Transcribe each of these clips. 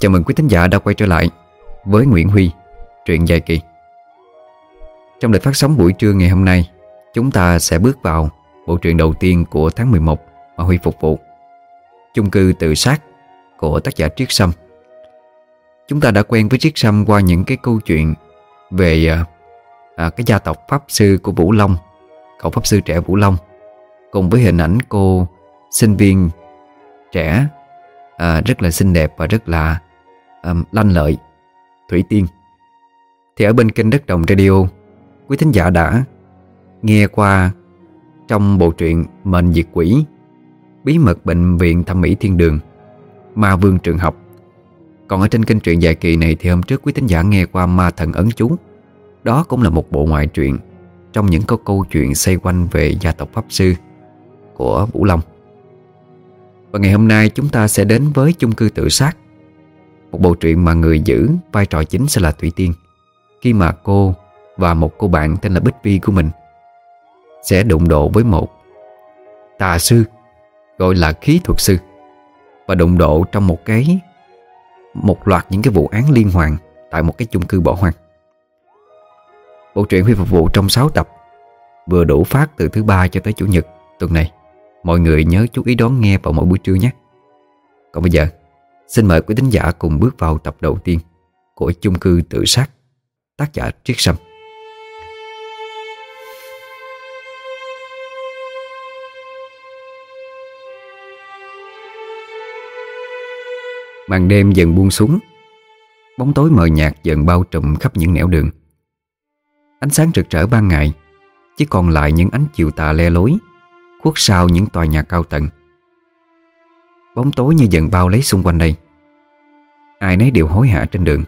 Chào mừng quý thính giả đã quay trở lại với Nguyễn Huy, truyện dài kỳ. Trong lịch phát sóng buổi trưa ngày hôm nay, chúng ta sẽ bước vào bộ truyện đầu tiên của tháng 11 mà Huy phục vụ. Chung cư tự sát của tác giả Triết Sâm. Chúng ta đã quen với Triết Sâm qua những cái câu chuyện về à, à, cái gia tộc Pháp Sư của Vũ Long, cậu Pháp Sư trẻ Vũ Long, cùng với hình ảnh cô sinh viên trẻ à, rất là xinh đẹp và rất là um, lanh lợi. Thủy Tiên. Thì ở bên kênh Đất Đồng Radio Quý thính giả đã nghe qua trong bộ truyện Mệnh Diệt Quỷ Bí mật Bệnh viện Thẩm mỹ Thiên Đường Ma Vương Trường Học. Còn ở trên kênh truyện dài kỳ này thì hôm trước quý thính giả nghe qua Ma Thần Ấn Chú. Đó cũng là một bộ ngoại truyện Trong những câu câu chuyện xoay quanh về gia tộc Pháp Sư của Vũ Long. Và ngày hôm nay chúng ta sẽ đến với chung cư tự sát một bộ truyện mà người giữ vai trò chính sẽ là Thủy Tiên. Khi mà cô và một cô bạn tên là Bích Vi của mình Sẽ đụng độ với một tà sư, Gọi là khí thuật sư, Và đụng độ trong một cái, Một loạt những cái vụ án liên hoàn Tại một cái chung cư bỏ hoang. Bộ truyện Huy phục vụ trong 6 tập, Vừa đủ phát từ thứ ba cho tới chủ nhật tuần này. Mọi người nhớ chú ý đón nghe vào mỗi buổi trưa nhé. Còn bây giờ Xin mời quý thính giả cùng bước vào tập đầu tiên của chung cư tự sát, tác giả Triết Sâm. Màn đêm dần buông xuống Bóng tối mờ nhạt dần bao trùm khắp những nẻo đường Ánh sáng rực rỡ ban ngày Chỉ còn lại những ánh chiều tà le lối Khuất sau những tòa nhà cao tầng Bóng tối như dần bao lấy xung quanh đây. Ai nấy đều hối hả trên đường.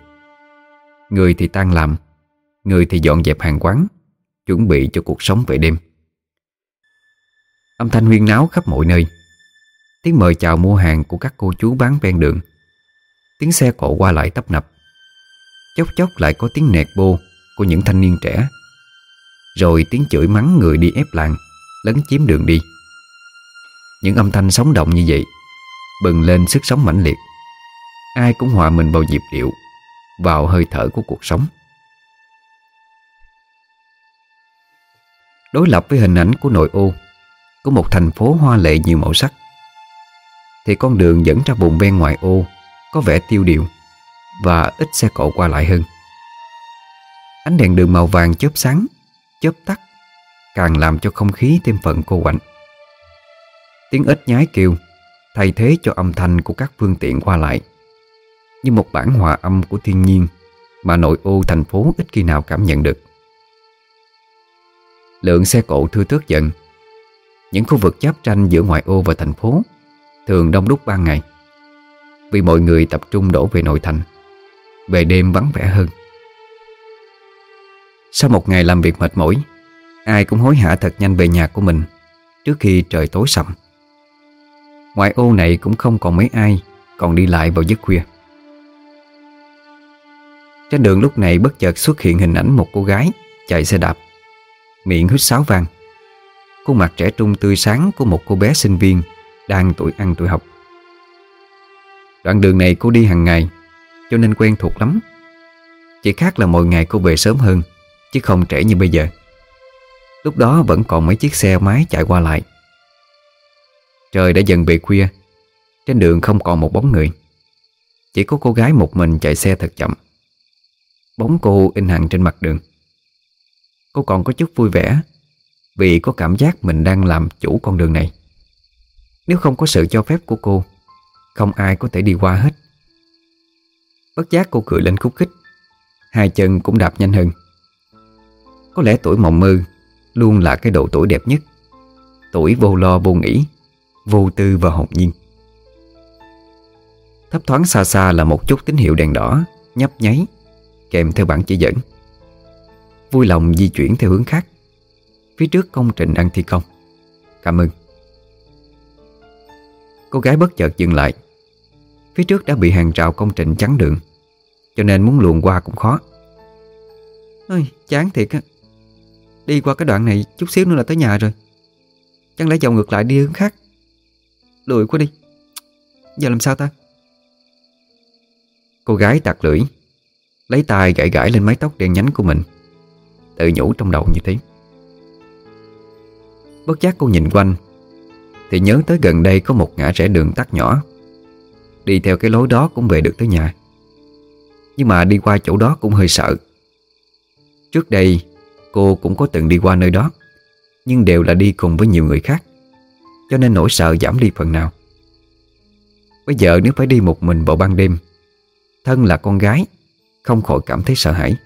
Người thì tan làm, Người thì dọn dẹp hàng quán, Chuẩn bị cho cuộc sống về đêm. Âm thanh huyên náo khắp mọi nơi. Tiếng mời chào mua hàng của các cô chú bán ven đường. Tiếng xe cộ qua lại tấp nập. Chốc chốc lại có tiếng nẹt bô Của những thanh niên trẻ. Rồi tiếng chửi mắng người đi ép làng, Lấn chiếm đường đi. Những âm thanh sống động như vậy Bừng lên sức sống mãnh liệt. Ai cũng hòa mình vào nhịp điệu, Vào hơi thở của cuộc sống. Đối lập với hình ảnh của nội ô Của một thành phố hoa lệ nhiều màu sắc. Thì con đường dẫn ra vùng ven ngoại ô Có vẻ tiêu điều Và ít xe cộ qua lại hơn. Ánh đèn đường màu vàng chớp sáng, Chớp tắt, Càng làm cho không khí thêm phần cô quạnh. Tiếng ếch nhái kêu Thay thế cho âm thanh của các phương tiện qua lại. Như một bản hòa âm của thiên nhiên Mà nội ô thành phố ít khi nào cảm nhận được. Lượng xe cộ thưa thớt dần. Những khu vực giáp tranh giữa ngoại ô và thành phố Thường đông đúc ban ngày, Vì mọi người tập trung đổ về nội thành, Về đêm vắng vẻ hơn. Sau một ngày làm việc mệt mỏi, Ai cũng hối hả thật nhanh về nhà của mình Trước khi trời tối sầm. Ngoài ô này cũng không còn mấy ai, Còn đi lại vào giấc khuya. Trên đường lúc này bất chợt xuất hiện hình ảnh một cô gái Chạy xe đạp. Miệng hít sáo vang. Khuôn mặt trẻ trung tươi sáng của một cô bé sinh viên Đang tuổi ăn tuổi học. Đoạn đường này cô đi hàng ngày, Cho nên quen thuộc lắm. Chỉ khác là mỗi ngày cô về sớm hơn, Chứ không trễ như bây giờ. Lúc đó vẫn còn mấy chiếc xe máy chạy qua lại. Trời đã dần về khuya. Trên đường không còn một bóng người. Chỉ có cô gái một mình chạy xe thật chậm. Bóng cô in hẳn trên mặt đường. Cô còn có chút vui vẻ, Vì có cảm giác mình đang làm chủ con đường này. Nếu không có sự cho phép của cô, Không ai có thể đi qua hết. Bất giác cô cười lên khúc khích. Hai chân cũng đạp nhanh hơn. Có lẽ tuổi mộng mơ Luôn là cái độ tuổi đẹp nhất. Tuổi vô lo vô nghĩ. Vô tư và hồn nhiên. Thấp thoáng xa xa là một chút tín hiệu đèn đỏ Nhấp nháy Kèm theo bản chỉ dẫn. Vui lòng di chuyển theo hướng khác. Phía trước công trình đang thi công. Cảm ơn. Cô gái bất chợt dừng lại. Phía trước đã bị hàng rào công trình chắn đường Cho nên muốn luồn qua cũng khó. Ôi, chán thiệt á. Đi qua cái đoạn này chút xíu nữa là tới nhà rồi. Chẳng lẽ dòng ngược lại đi hướng khác? Lười quá đi. Giờ làm sao ta? Cô gái tạc lưỡi, Lấy tay gãi gãi lên mái tóc đen nhánh của mình, Tự nhủ trong đầu như thế. Bất giác cô nhìn quanh, Thì nhớ tới gần đây có một ngã rẽ đường tắt nhỏ. Đi theo cái lối đó cũng về được tới nhà. Nhưng mà đi qua chỗ đó cũng hơi sợ. Trước đây, cô cũng có từng đi qua nơi đó, Nhưng đều là đi cùng với nhiều người khác. Cho nên nỗi sợ giảm đi phần nào. Bây giờ nếu phải đi một mình vào ban đêm, Thân là con gái, Không khỏi cảm thấy sợ hãi.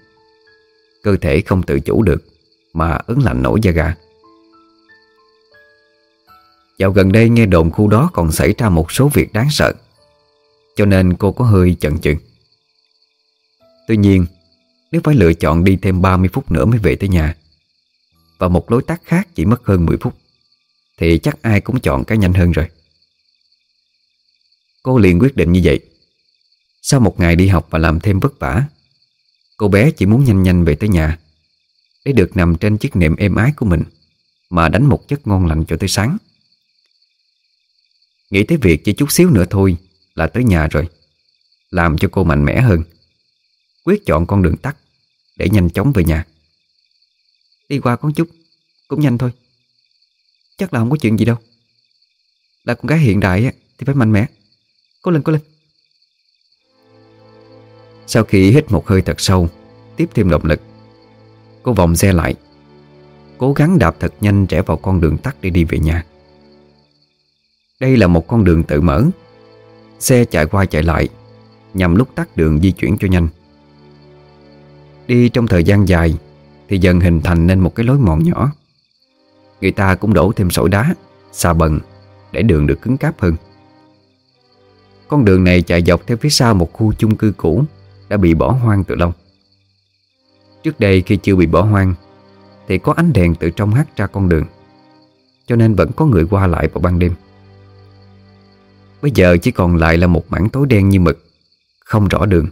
Cơ thể không tự chủ được Mà ứng lạnh nổi da gà. Dạo gần đây nghe đồn khu đó còn xảy ra một số việc đáng sợ, Cho nên cô có hơi chần chừ. Tuy nhiên, Nếu phải lựa chọn đi thêm 30 phút nữa mới về tới nhà, Và một lối tắt khác chỉ mất hơn 10 phút thì chắc ai cũng chọn cái nhanh hơn rồi. Cô liền quyết định như vậy. Sau một ngày đi học và làm thêm vất vả, Cô bé chỉ muốn nhanh nhanh về tới nhà, Để được nằm trên chiếc nệm êm ái của mình, Mà đánh một giấc ngon lành cho tới sáng. Nghĩ tới việc chỉ chút xíu nữa thôi Là tới nhà rồi, Làm cho cô mạnh mẽ hơn. Quyết chọn con đường tắt Để nhanh chóng về nhà. Đi qua con chút, Cũng nhanh thôi. Chắc là không có chuyện gì đâu. Là con gái hiện đại thì phải mạnh mẽ. Cố lên cố lên. Sau khi hít một hơi thật sâu, Tiếp thêm động lực, Cô vòng xe lại, Cố gắng đạp thật nhanh trẻ vào con đường tắt để đi về nhà. Đây là một con đường tự mở. Xe chạy qua chạy lại, Nhằm lúc tắt đường di chuyển cho nhanh. Đi trong thời gian dài, Thì dần hình thành nên một cái lối mòn nhỏ. Người ta cũng đổ thêm sỏi đá Xà bần, Để đường được cứng cáp hơn. Con đường này chạy dọc theo phía sau một khu chung cư cũ, Đã bị bỏ hoang từ lâu. Trước đây khi chưa bị bỏ hoang, Thì có ánh đèn từ trong hắt ra con đường, Cho nên vẫn có người qua lại vào ban đêm. Bây giờ chỉ còn lại là một mảng tối đen như mực, Không rõ đường,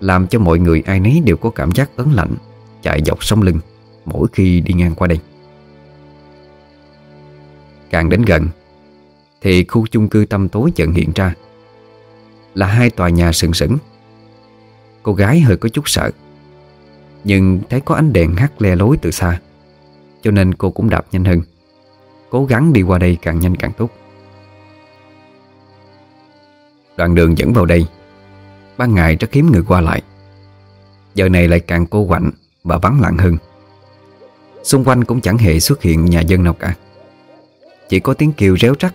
Làm cho mọi người ai nấy đều có cảm giác ớn lạnh Chạy dọc sông lưng Mỗi khi đi ngang qua đây. Càng đến gần, thì khu chung cư tâm tối chợt hiện ra. Là hai tòa nhà sừng sững. Cô gái hơi có chút sợ, Nhưng thấy có ánh đèn hắt le lối từ xa, Cho nên cô cũng đạp nhanh hơn, Cố gắng đi qua đây càng nhanh càng tốt. Đoạn đường dẫn vào đây Ban ngày rất hiếm người qua lại. Giờ này lại càng cô quạnh Và vắng lặng hơn. Xung quanh cũng chẳng hề xuất hiện nhà dân nào cả. Chỉ có tiếng kêu réo rắt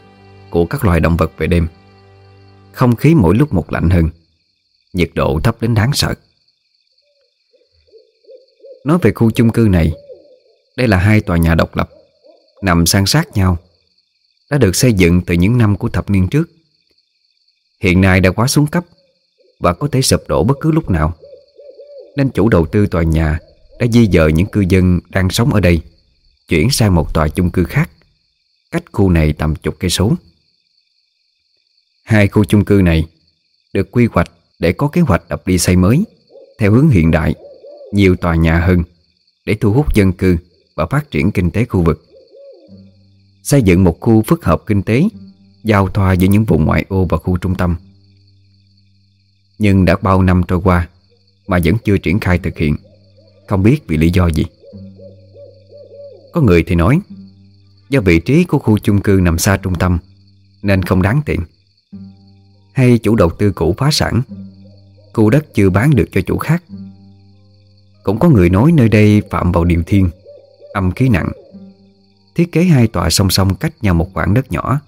của các loài động vật về đêm. Không khí mỗi lúc một lạnh hơn. Nhiệt độ thấp đến đáng sợ. Nói về khu chung cư này, Đây là hai tòa nhà độc lập, Nằm san sát nhau, Đã được xây dựng từ những năm của thập niên trước. Hiện nay đã quá xuống cấp Và có thể sụp đổ bất cứ lúc nào. Nên chủ đầu tư tòa nhà Đã di dời những cư dân đang sống ở đây, Chuyển sang một tòa chung cư khác. Cách khu này tầm chục cây số Hai khu chung cư này được quy hoạch để có kế hoạch đập đi xây mới theo hướng hiện đại, nhiều tòa nhà hơn để thu hút dân cư và phát triển kinh tế khu vực. Xây dựng một khu phức hợp kinh tế giao thoa giữa những vùng ngoại ô và khu trung tâm. Nhưng đã bao năm trôi qua mà vẫn chưa triển khai thực hiện, không biết vì lý do gì. Có người thì nói do vị trí của khu chung cư nằm xa trung tâm, nên không đáng tiện. Hay chủ đầu tư cũ phá sản, Khu đất chưa bán được cho chủ khác. Cũng có người nói nơi đây phạm vào điều thiên Âm khí nặng. Thiết kế hai tòa song song cách nhau một khoảng đất nhỏ,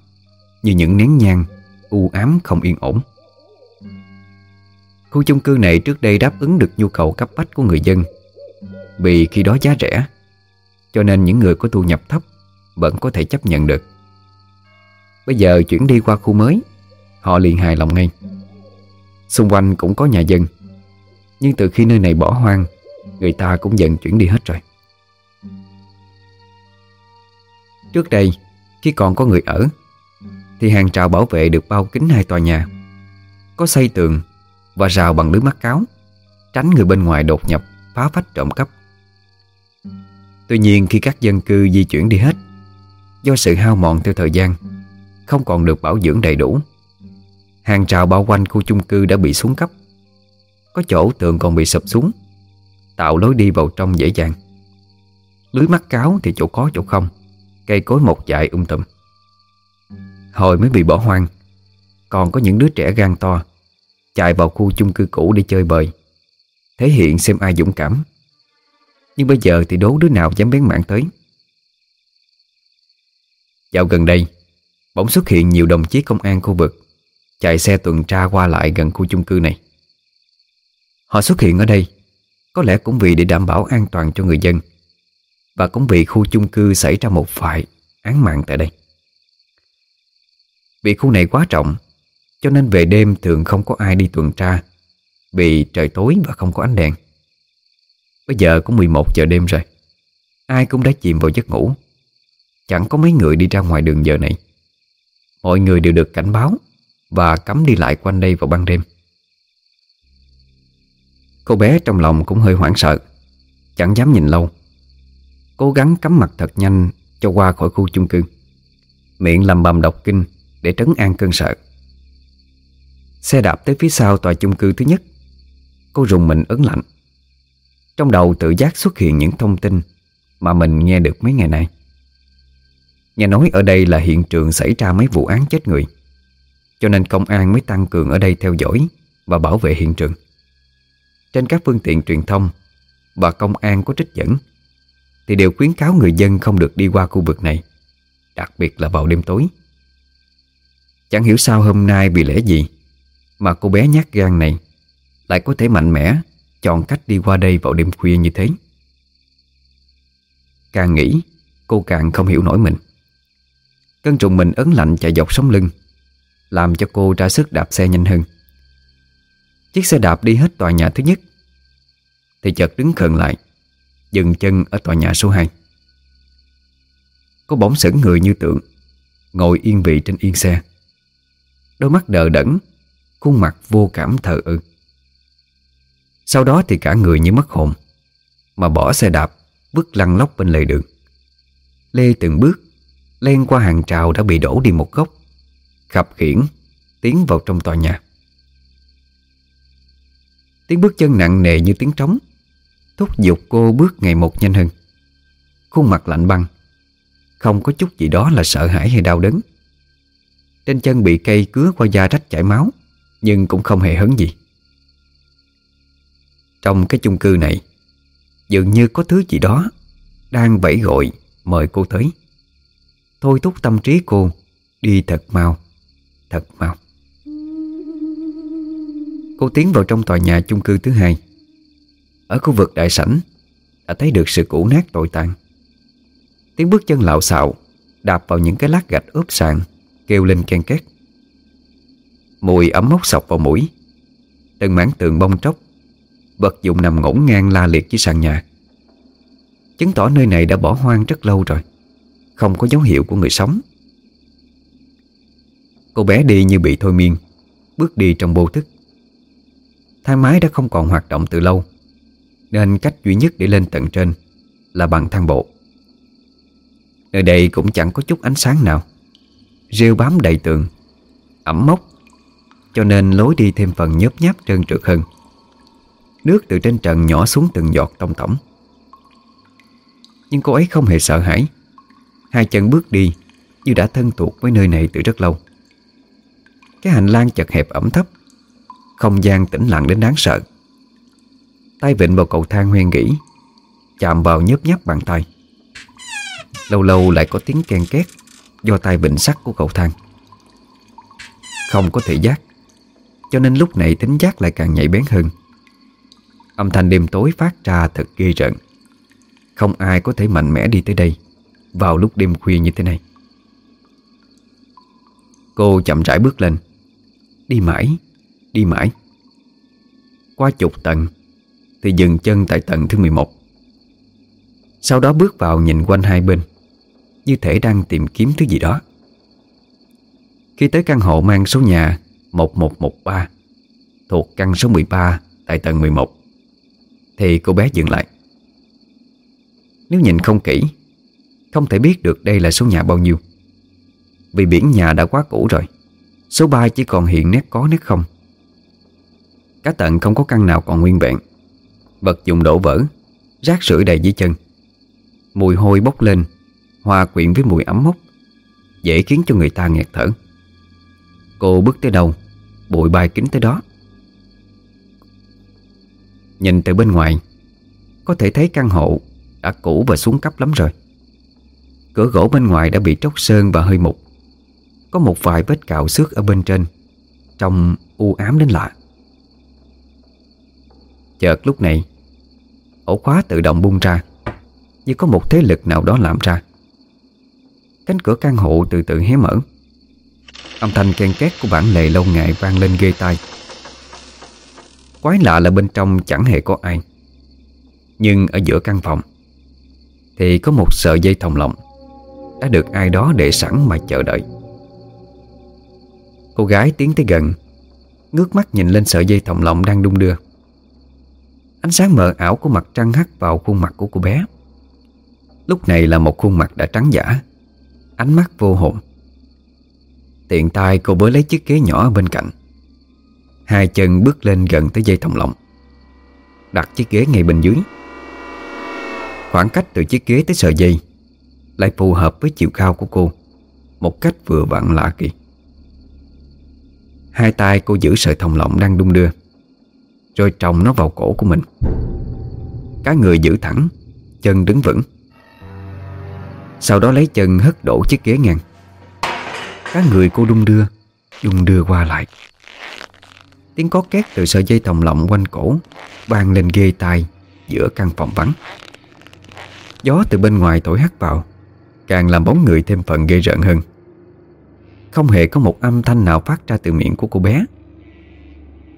Như những nén nhang, U ám không yên ổn. Khu chung cư này trước đây đáp ứng được nhu cầu cấp bách của người dân. Vì khi đó giá rẻ, Cho nên những người có thu nhập thấp vẫn có thể chấp nhận được. Bây giờ chuyển đi qua khu mới, Họ liền hài lòng ngay. Xung quanh cũng có nhà dân, Nhưng từ khi nơi này bỏ hoang, Người ta cũng dần chuyển đi hết rồi. Trước đây, Khi còn có người ở, Thì hàng trào bảo vệ được bao kính hai tòa nhà. Có xây tường Và rào bằng lưới mắt cáo, Tránh người bên ngoài đột nhập, Phá phách trộm cắp. Tuy nhiên, khi các dân cư di chuyển đi hết Do sự hao mòn theo thời gian, Không còn được bảo dưỡng đầy đủ. Hàng trào bao quanh khu chung cư đã bị xuống cấp. Có chỗ tường còn bị sụp xuống, Tạo lối đi vào trong dễ dàng. Lưới mắt cáo thì chỗ có chỗ không, Cây cối một dại um tùm. Hồi mới bị bỏ hoang, Còn có những đứa trẻ gan to, Chạy vào khu chung cư cũ để chơi bời. Thể hiện xem ai dũng cảm. Nhưng bây giờ thì đố đứa nào dám bén mạng tới? Dạo gần đây, Bỗng xuất hiện nhiều đồng chí công an khu vực Chạy xe tuần tra qua lại gần khu chung cư này. Họ xuất hiện ở đây Có lẽ cũng vì để đảm bảo an toàn cho người dân Và cũng vì khu chung cư xảy ra một vài án mạng tại đây. Vì khu này quá trọng Cho nên về đêm thường không có ai đi tuần tra Vì trời tối và không có ánh đèn. Bây giờ cũng 11 giờ đêm rồi, Ai cũng đã chìm vào giấc ngủ. Chẳng có mấy người đi ra ngoài đường giờ này. Mọi người đều được cảnh báo Và cấm đi lại quanh đây vào ban đêm. Cô bé trong lòng cũng hơi hoảng sợ, Chẳng dám nhìn lâu. Cố gắng cắm mặt thật nhanh Cho qua khỏi khu chung cư. Miệng lầm bầm đọc kinh Để trấn an cơn sợ. Xe đạp tới phía sau tòa chung cư thứ nhất. Cô rùng mình ấn lạnh. Trong đầu tự giác xuất hiện những thông tin Mà mình nghe được mấy ngày nay. Nghe nói ở đây là hiện trường xảy ra mấy vụ án chết người. Cho nên công an mới tăng cường ở đây theo dõi Và bảo vệ hiện trường. Trên các phương tiện truyền thông Và công an có trích dẫn Thì đều khuyến cáo người dân không được đi qua khu vực này, Đặc biệt là vào đêm tối. Chẳng hiểu sao hôm nay vì lẽ gì Mà cô bé nhát gan này Lại có thể mạnh mẽ Chọn cách đi qua đây vào đêm khuya như thế. Càng nghĩ, Cô càng không hiểu nổi mình. Cơn trùng mình ấn lạnh chạy dọc sống lưng, Làm cho cô ra sức đạp xe nhanh hơn. Chiếc xe đạp đi hết tòa nhà thứ nhất, Thì chợt đứng khẩn lại, Dừng chân ở tòa nhà số 2 Cô bỗng sững người như tượng, Ngồi yên vị trên yên xe. Đôi mắt đờ đẫn, Khuôn mặt vô cảm thờ ơ. Sau đó thì cả người như mất hồn, Mà bỏ xe đạp bước lăn lóc bên lề đường. Lê từng bước Len qua hàng trào đã bị đổ đi một góc. Khập khiển Tiến vào trong tòa nhà. Tiếng bước chân nặng nề như tiếng trống. Thúc giục cô bước ngày một nhanh hơn. Khuôn mặt lạnh băng. Không có chút gì đó là sợ hãi hay đau đớn. Trên chân bị cây cứa qua da rách chảy máu, Nhưng cũng không hề hấn gì. Trong cái chung cư này, Dường như có thứ gì đó Đang vẫy gọi mời cô tới. Thôi thúc tâm trí cô Đi thật mau Thật mau. Cô tiến vào trong tòa nhà chung cư thứ hai. Ở khu vực đại sảnh, Đã thấy được sự cũ nát tồi tàn. Tiếng bước chân lạo xạo Đạp vào những cái lát gạch ướp sàn, Kêu lên ken két. Mùi ấm mốc sọc vào mũi. Từng mảng tường bong tróc, Vật dụng nằm ngổn ngang la liệt dưới sàn nhà. Chứng tỏ nơi này đã bỏ hoang rất lâu rồi không có dấu hiệu của người sống. Cô bé đi như bị thôi miên, Bước đi trong vô thức. Thang máy đã không còn hoạt động từ lâu, Nên cách duy nhất để lên tận trên Là bằng thang bộ. Nơi đây cũng chẳng có chút ánh sáng nào, Rêu bám đầy tường, Ẩm mốc, Cho nên lối đi thêm phần nhớp nháp trơn trượt hơn. Nước từ trên trần nhỏ xuống từng giọt tông tổng. Nhưng cô ấy không hề sợ hãi Hai chân bước đi, Như đã thân thuộc với nơi này từ rất lâu. Cái hành lang chật hẹp ẩm thấp, Không gian tĩnh lặng đến đáng sợ. Tay vịnh vào cầu thang hoen nghĩ Chạm vào nhớp nháp bàn tay. Lâu lâu lại có tiếng ken két Do tay vịnh sắt của cầu thang. Không có thể giác, Cho nên lúc này tính giác lại càng nhạy bén hơn. Âm thanh đêm tối phát ra thật ghê rợn. Không ai có thể mạnh mẽ đi tới đây vào lúc đêm khuya như thế này. Cô chậm rãi bước lên. Đi mãi Đi mãi. Qua chục tầng, Thì dừng chân tại tầng thứ 11 Sau đó bước vào nhìn quanh hai bên, Như thể đang tìm kiếm thứ gì đó. Khi tới căn hộ mang số nhà 1113 Thuộc căn số 13 Tại tầng 11 Thì cô bé dừng lại. Nếu nhìn không kỹ không thể biết được đây là số nhà bao nhiêu. Vì biển nhà đã quá cũ rồi, Số 3 chỉ còn hiện nét có nét không. Cá tận không có căn nào còn nguyên vẹn. Vật dụng đổ vỡ, Rác rưởi đầy dưới chân. Mùi hôi bốc lên, Hòa quyện với mùi ấm mốc, Dễ khiến cho người ta nghẹt thở. Cô bước tới đâu, Bụi bay kính tới đó. Nhìn từ bên ngoài, Có thể thấy căn hộ Đã cũ và xuống cấp lắm rồi. Cửa gỗ bên ngoài đã bị tróc sơn và hơi mục. Có một vài vết cạo xước ở bên trên, Trông u ám đến lạ. Chợt lúc này, Ổ khóa tự động bung ra, Như có một thế lực nào đó làm ra. Cánh cửa căn hộ từ từ hé mở. Âm thanh ken két của bản lề lâu ngày vang lên ghê tai. Quái lạ là bên trong chẳng hề có ai. Nhưng ở giữa căn phòng, Thì có một sợi dây thòng lọng. Đã được ai đó để sẵn mà chờ đợi. Cô gái tiến tới gần, Ngước mắt nhìn lên sợi dây thòng lọng đang đung đưa. Ánh sáng mờ ảo của mặt trăng hắt vào khuôn mặt của cô bé. Lúc này là một khuôn mặt đã trắng giả, Ánh mắt vô hồn. Tiện tay cô bới lấy chiếc ghế nhỏ bên cạnh. Hai chân bước lên gần tới dây thòng lọng, Đặt chiếc ghế ngay bên dưới. Khoảng cách từ chiếc ghế tới sợi dây lại phù hợp với chiều cao của cô, Một cách vừa vặn lạ kỳ. Hai tay cô giữ sợi thòng lọng đang đung đưa, Rồi trồng nó vào cổ của mình. Cá người giữ thẳng, Chân đứng vững. Sau đó lấy chân hất đổ chiếc ghế ngang. Cá người cô đung đưa Đung đưa qua lại. Tiếng có két từ sợi dây thòng lọng quanh cổ, vang lên ghê tai Giữa căn phòng vắng. Gió từ bên ngoài thổi hắt vào Càng làm bóng người thêm phần ghê rợn hơn. Không hề có một âm thanh nào phát ra từ miệng của cô bé.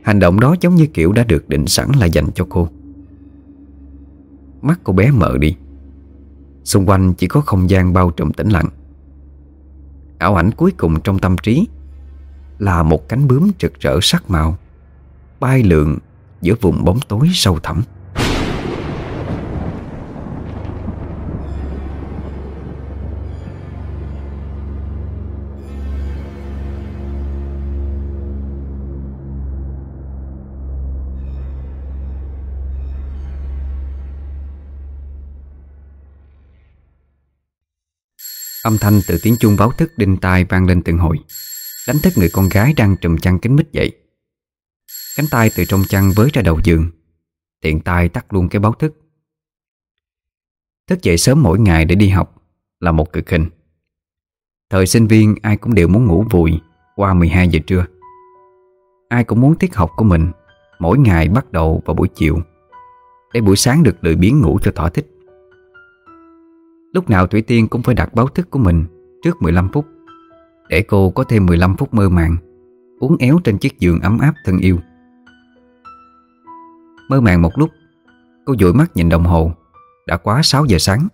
Hành động đó giống như kiểu đã được định sẵn là dành cho cô. Mắt cô bé mở đi. Xung quanh chỉ có không gian bao trùm tĩnh lặng. Ảo ảnh cuối cùng trong tâm trí Là một cánh bướm trực rỡ sắc màu, Bay lượn giữa vùng bóng tối sâu thẳm. Âm thanh từ tiếng chuông báo thức đinh tai vang lên từng hồi. Đánh thức người con gái đang trùm chăn kính mít dậy Cánh tay từ trong chăn với ra đầu giường. Tiện tay tắt luôn cái báo thức. Thức dậy sớm mỗi ngày để đi học Là một cực hình. Thời sinh viên, ai cũng đều muốn ngủ vùi Qua 12 giờ trưa. Ai cũng muốn tiết học của mình Mỗi ngày bắt đầu vào buổi chiều. Để buổi sáng được lười biến ngủ cho thỏa thích. Lúc nào Thủy Tiên cũng phải đặt báo thức của mình Trước 15 phút Để cô có thêm 15 phút mơ màng Uống éo trên chiếc giường ấm áp thân yêu. Mơ màng một lúc Cô dụi mắt nhìn đồng hồ Đã quá 6 giờ sáng.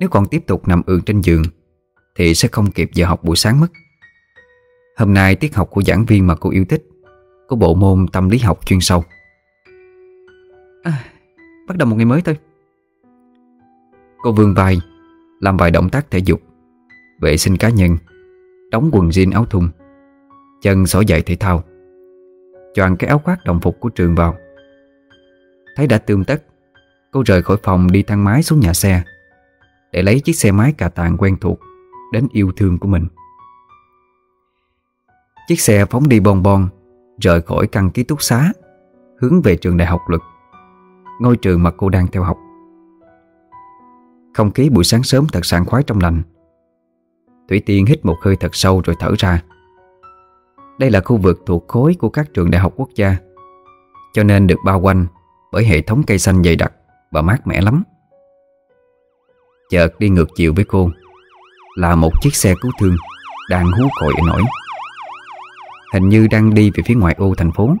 Nếu còn tiếp tục nằm ườn trên giường Thì sẽ không kịp giờ học buổi sáng mất. Hôm nay tiết học của giảng viên mà cô yêu thích Của bộ môn tâm lý học chuyên sâu. À, Bắt đầu một ngày mới thôi. Cô vươn vai, Làm vài động tác thể dục, Vệ sinh cá nhân, Đóng quần jean áo thun, Chân xỏ giày thể thao, Choàng cái áo khoác đồng phục của trường vào. Thấy đã tương tất, Cô rời khỏi phòng đi thang máy xuống nhà xe, Để lấy chiếc xe máy cà tàng quen thuộc Đến yêu thương của mình. Chiếc xe phóng đi bon bon, Rời khỏi căn ký túc xá, Hướng về trường đại học luật, Ngôi trường mà cô đang theo học. Không khí buổi sáng sớm thật sảng khoái trong lành Thủy Tiên hít một hơi thật sâu rồi thở ra Đây là khu vực thuộc khối của các trường đại học quốc gia, Cho nên được bao quanh bởi hệ thống cây xanh dày đặc và mát mẻ lắm. Chợt đi ngược chiều với cô, là một chiếc xe cứu thương đang hú còi nổi. Hình như đang đi về phía ngoại ô thành phố.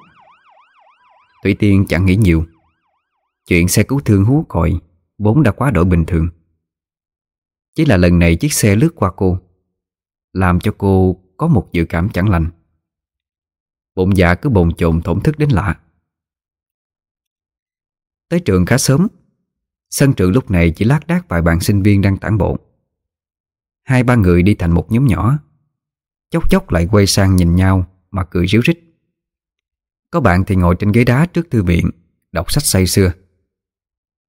Thủy Tiên chẳng nghĩ nhiều. Chuyện xe cứu thương hú còi vốn đã quá đổi bình thường. Chỉ là lần này chiếc xe lướt qua cô, làm cho cô có một dự cảm chẳng lành. Bụng dạ cứ bồn chồn thổn thức đến lạ. Tới trường khá sớm, Sân trường lúc này chỉ lác đác vài bạn sinh viên đang tản bộ Hai ba người đi thành một nhóm nhỏ, Chốc chốc lại quay sang nhìn nhau Mà cười ríu rít Có bạn thì ngồi trên ghế đá trước thư viện, Đọc sách say xưa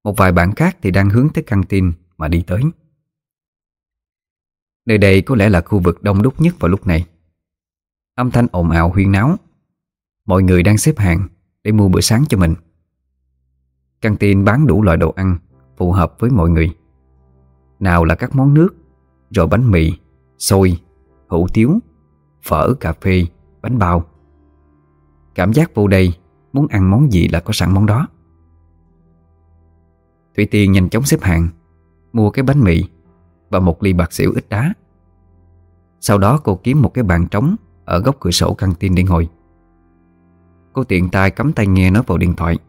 Một vài bạn khác thì đang hướng tới căng tin Mà đi tới Nơi đây có lẽ là khu vực đông đúc nhất vào lúc này. Âm thanh ồn ào huyên náo. Mọi người đang xếp hàng Để mua bữa sáng cho mình. Căng tin bán đủ loại đồ ăn Phù hợp với mọi người. Nào là các món nước Rồi bánh mì, xôi, hủ tiếu Phở, cà phê, bánh bao. Cảm giác vô đây Muốn ăn món gì là có sẵn món đó. Thủy Tiên nhanh chóng xếp hàng Mua cái bánh mì. Và một ly bạc xỉu ít đá. Sau đó cô kiếm một cái bàn trống Ở góc cửa sổ căng tin để ngồi. Cô tiện tay cắm tay nghe nó vào điện thoại.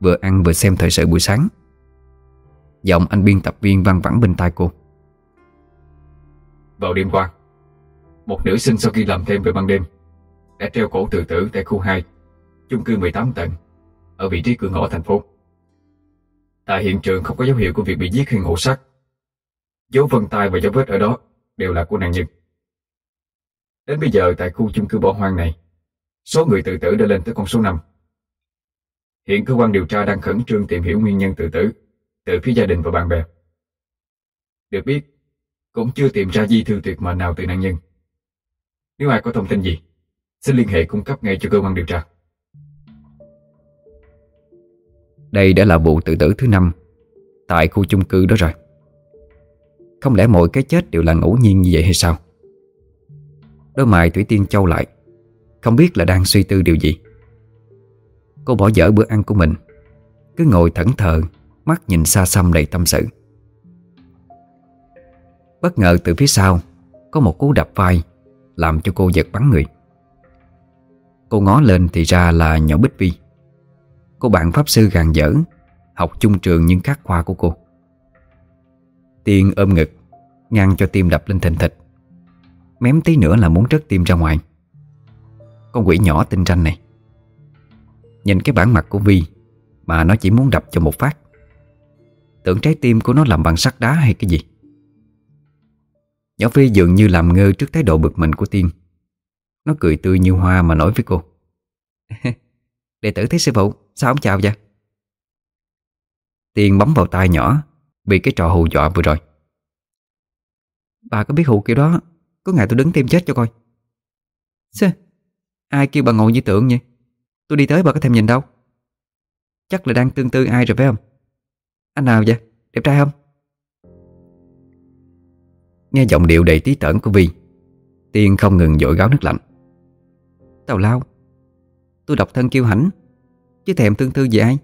Vừa ăn vừa xem thời sự buổi sáng. Giọng anh biên tập viên vang vẳng bên tai cô. Vào đêm qua, Một nữ sinh sau khi làm thêm về ban đêm Đã treo cổ tự tử tại khu 2 chung cư 18 tầng, Ở vị trí cửa ngõ thành phố. Tại hiện trường không có dấu hiệu của việc bị giết hay ngộ sát. Dấu vân tay và dấu vết ở đó Đều là của nạn nhân. Đến bây giờ tại khu chung cư bỏ hoang này, Số người tự tử đã lên tới con số 5 Hiện cơ quan điều tra đang khẩn trương tìm hiểu nguyên nhân tự tử Từ phía gia đình và bạn bè. Được biết, Cũng chưa tìm ra di thư tuyệt mệnh nào từ nạn nhân. Nếu ai có thông tin gì, Xin liên hệ cung cấp ngay cho cơ quan điều tra. Đây đã là vụ tự tử thứ năm Tại khu chung cư đó rồi. Không lẽ mỗi cái chết đều là ngẫu nhiên như vậy hay sao? Đôi mày Thủy Tiên Châu lại, Không biết là đang suy tư điều gì. Cô bỏ dở bữa ăn của mình, Cứ ngồi thẫn thờ, Mắt nhìn xa xăm đầy tâm sự. Bất ngờ từ phía sau, Có một cú đập vai, Làm cho cô giật bắn người. Cô ngó lên thì ra là nhỏ Bích Vi. Cô bạn pháp sư gàn dở, Học chung trường nhưng khác khoa của cô. Tiên ôm ngực, Ngăn cho tim đập lên thình thịch. Mém tí nữa là muốn rớt tim ra ngoài. Con quỷ nhỏ tinh ranh này. Nhìn cái bản mặt của Vi, Mà nó chỉ muốn đập cho một phát. Tưởng trái tim của nó làm bằng sắt đá hay cái gì? Nhỏ Vi dường như làm ngơ trước thái độ bực mình của Tiên. Nó cười tươi như hoa mà nói với cô. Đệ tử thấy sư phụ, Sao ông chào vậy? Tiên bấm vào tay nhỏ Bị cái trò hù dọa vừa rồi. Bà có biết hù kiểu đó Có ngày tôi đứng tim chết cho coi. Xê, Ai kêu bà ngồi như tượng vậy Tôi đi tới bà có thèm nhìn đâu. Chắc là đang tương tư ai rồi phải không? Anh nào vậy? Đẹp trai không? Nghe giọng điệu đầy tí tởn của Vi Tiên không ngừng dội gáo nước lạnh. Tào lao Tôi độc thân kiêu hãnh Chứ thèm tương tư gì ai?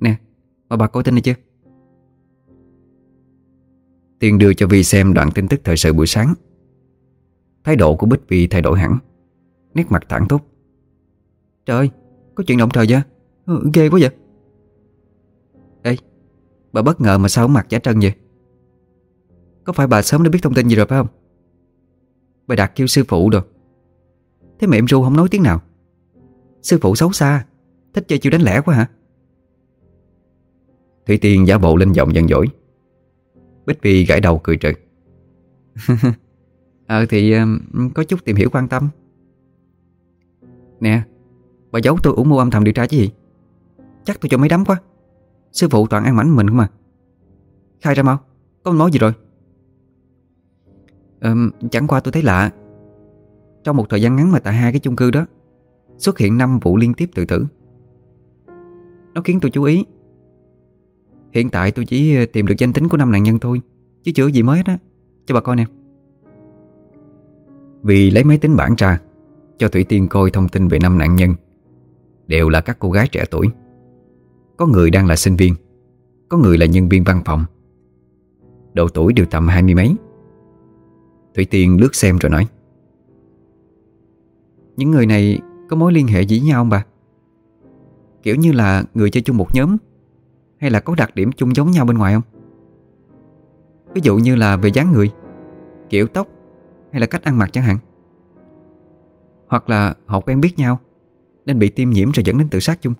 Nè Mà bà coi tin này chưa? Tiên đưa cho Vi xem đoạn tin tức thời sự buổi sáng. Thái độ của Bích Vi thay đổi hẳn Nét mặt thẳng thốt. Trời ơi Có chuyện động trời vậy? Ừ, Ghê quá vậy. Ê Bà bất ngờ mà sao mặt giả trân vậy? Có phải bà sớm đã biết thông tin gì rồi phải không? Bà đặt kêu sư phụ rồi. Thế mà em ru không nói tiếng nào. Sư phụ xấu xa Thích chơi chiêu đánh lẻ quá hả? Thủy Tiên giả bộ lên giọng giận dỗi. Bích Vi gãi đầu cười trừ. Ờ thì có chút tìm hiểu quan tâm. Nè Bà giấu tôi ủng mưu âm thầm điều tra chứ gì? Chắc tôi cho mấy đắm quá. Sư phụ toàn ăn mảnh mình không mà Khai ra mau Có nói gì rồi? Um, Chẳng qua tôi thấy lạ. Trong một thời gian ngắn mà tại hai cái chung cư đó Xuất hiện 5 vụ liên tiếp tự tử. Nó khiến tôi chú ý. Hiện tại tôi chỉ ờ, tìm được danh tính của năm nạn nhân thôi, Chứ chưa gì mới hết á Cho bà coi nè. Vì lấy máy tính bản ra, Cho Thủy Tiên coi thông tin về năm nạn nhân, Đều là các cô gái trẻ tuổi. Có người đang là sinh viên, Có người là nhân viên văn phòng. Độ tuổi đều tầm hai mươi mấy. Thủy Tiên lướt xem rồi nói, Những người này có mối liên hệ gì với nhau không bà? Kiểu như là người chơi chung một nhóm. Hay là có đặc điểm chung giống nhau bên ngoài không? Ví dụ như là về dáng người, Kiểu tóc, Hay là cách ăn mặc chẳng hạn Hoặc là họ quen biết nhau, Nên bị tiêm nhiễm rồi dẫn đến tự sát chung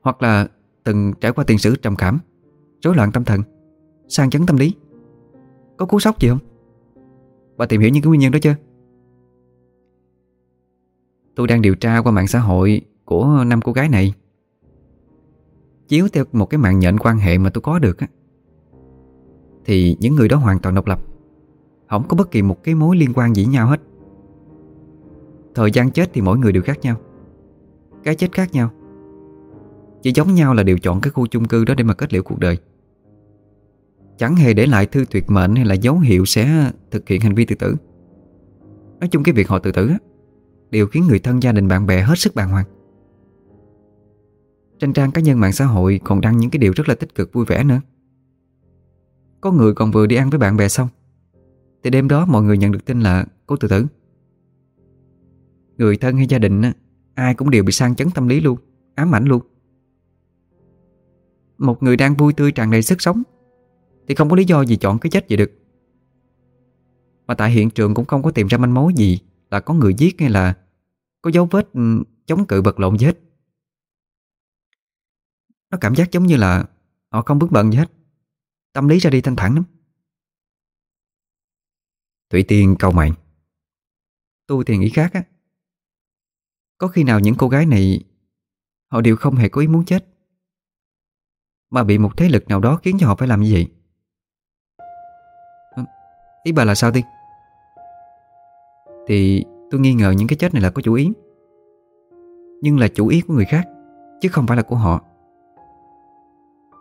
Hoặc là Từng trải qua tiền sử trầm cảm, Rối loạn tâm thần, Sang chấn tâm lý Có cú sốc gì không? Bà tìm hiểu những cái nguyên nhân đó chưa? Tôi đang điều tra qua mạng xã hội Của năm cô gái này Chiếu theo một cái mạng nhện quan hệ mà tôi có được á, Thì những người đó hoàn toàn độc lập. Không có bất kỳ một cái mối liên quan gì nhau hết. Thời gian chết thì mỗi người đều khác nhau. Cái chết khác nhau. Chỉ giống nhau là đều chọn cái khu chung cư đó để mà kết liễu cuộc đời. Chẳng hề để lại thư tuyệt mệnh hay là dấu hiệu sẽ thực hiện hành vi tự tử. Nói chung cái việc họ tự tử á, Đều khiến người thân, gia đình, bạn bè hết sức bàng hoàng. Trên trang cá nhân mạng xã hội còn đăng những cái điều rất là tích cực vui vẻ nữa. Có người còn vừa đi ăn với bạn bè xong. Thì đêm đó mọi người nhận được tin là cô tự tử. Người thân hay gia đình á, Ai cũng đều bị sang chấn tâm lý luôn Ám ảnh luôn. Một người đang vui tươi tràn đầy sức sống Thì không có lý do gì chọn cái chết vậy được. Mà tại hiện trường cũng không có tìm ra manh mối gì Là có người giết hay là Có dấu vết ừ, chống cự vật lộn gì hết. Nó cảm giác giống như là Họ không bước bận gì hết. Tâm lý ra đi thanh thản lắm. Thủy Tiên câu mày Tôi thì nghĩ khác á. Có khi nào những cô gái này, Họ đều không hề có ý muốn chết? Mà bị một thế lực nào đó khiến cho họ phải làm như vậy? Ý bà là sao Tiên? Thì tôi nghi ngờ những cái chết này là có chủ ý. Nhưng là chủ ý của người khác, Chứ không phải là của họ.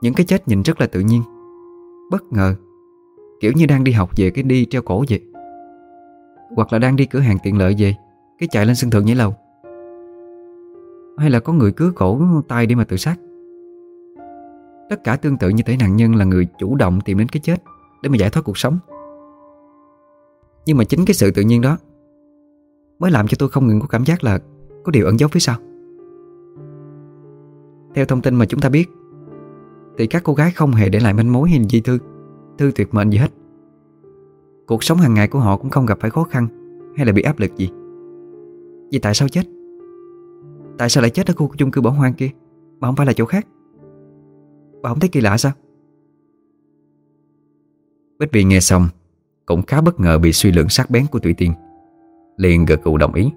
Những cái chết nhìn rất là tự nhiên. Bất ngờ, Kiểu như đang đi học về cái đi treo cổ vậy. Hoặc là đang đi cửa hàng tiện lợi về, Cái chạy lên sân thượng nhảy lầu. Hay là có người cứ cổ tay để mà tự sát. Tất cả tương tự như thể nạn nhân là người chủ động tìm đến cái chết Để mà giải thoát cuộc sống. Nhưng mà chính cái sự tự nhiên đó Mới làm cho tôi không ngừng có cảm giác là Có điều ẩn giấu phía sau. Theo thông tin mà chúng ta biết thì các cô gái không hề để lại manh mối hay di thư. Thư tuyệt mệnh gì hết. Cuộc sống hàng ngày của họ cũng không gặp phải khó khăn Hay là bị áp lực gì. Vì tại sao chết? Tại sao lại chết ở khu chung cư bỏ hoang kia, Mà không phải là chỗ khác? Bà không thấy kỳ lạ sao? Bích Vi nghe xong, Cũng khá bất ngờ bị suy luận sắc bén của Thủy Tiên. Liền gật gù đồng ý.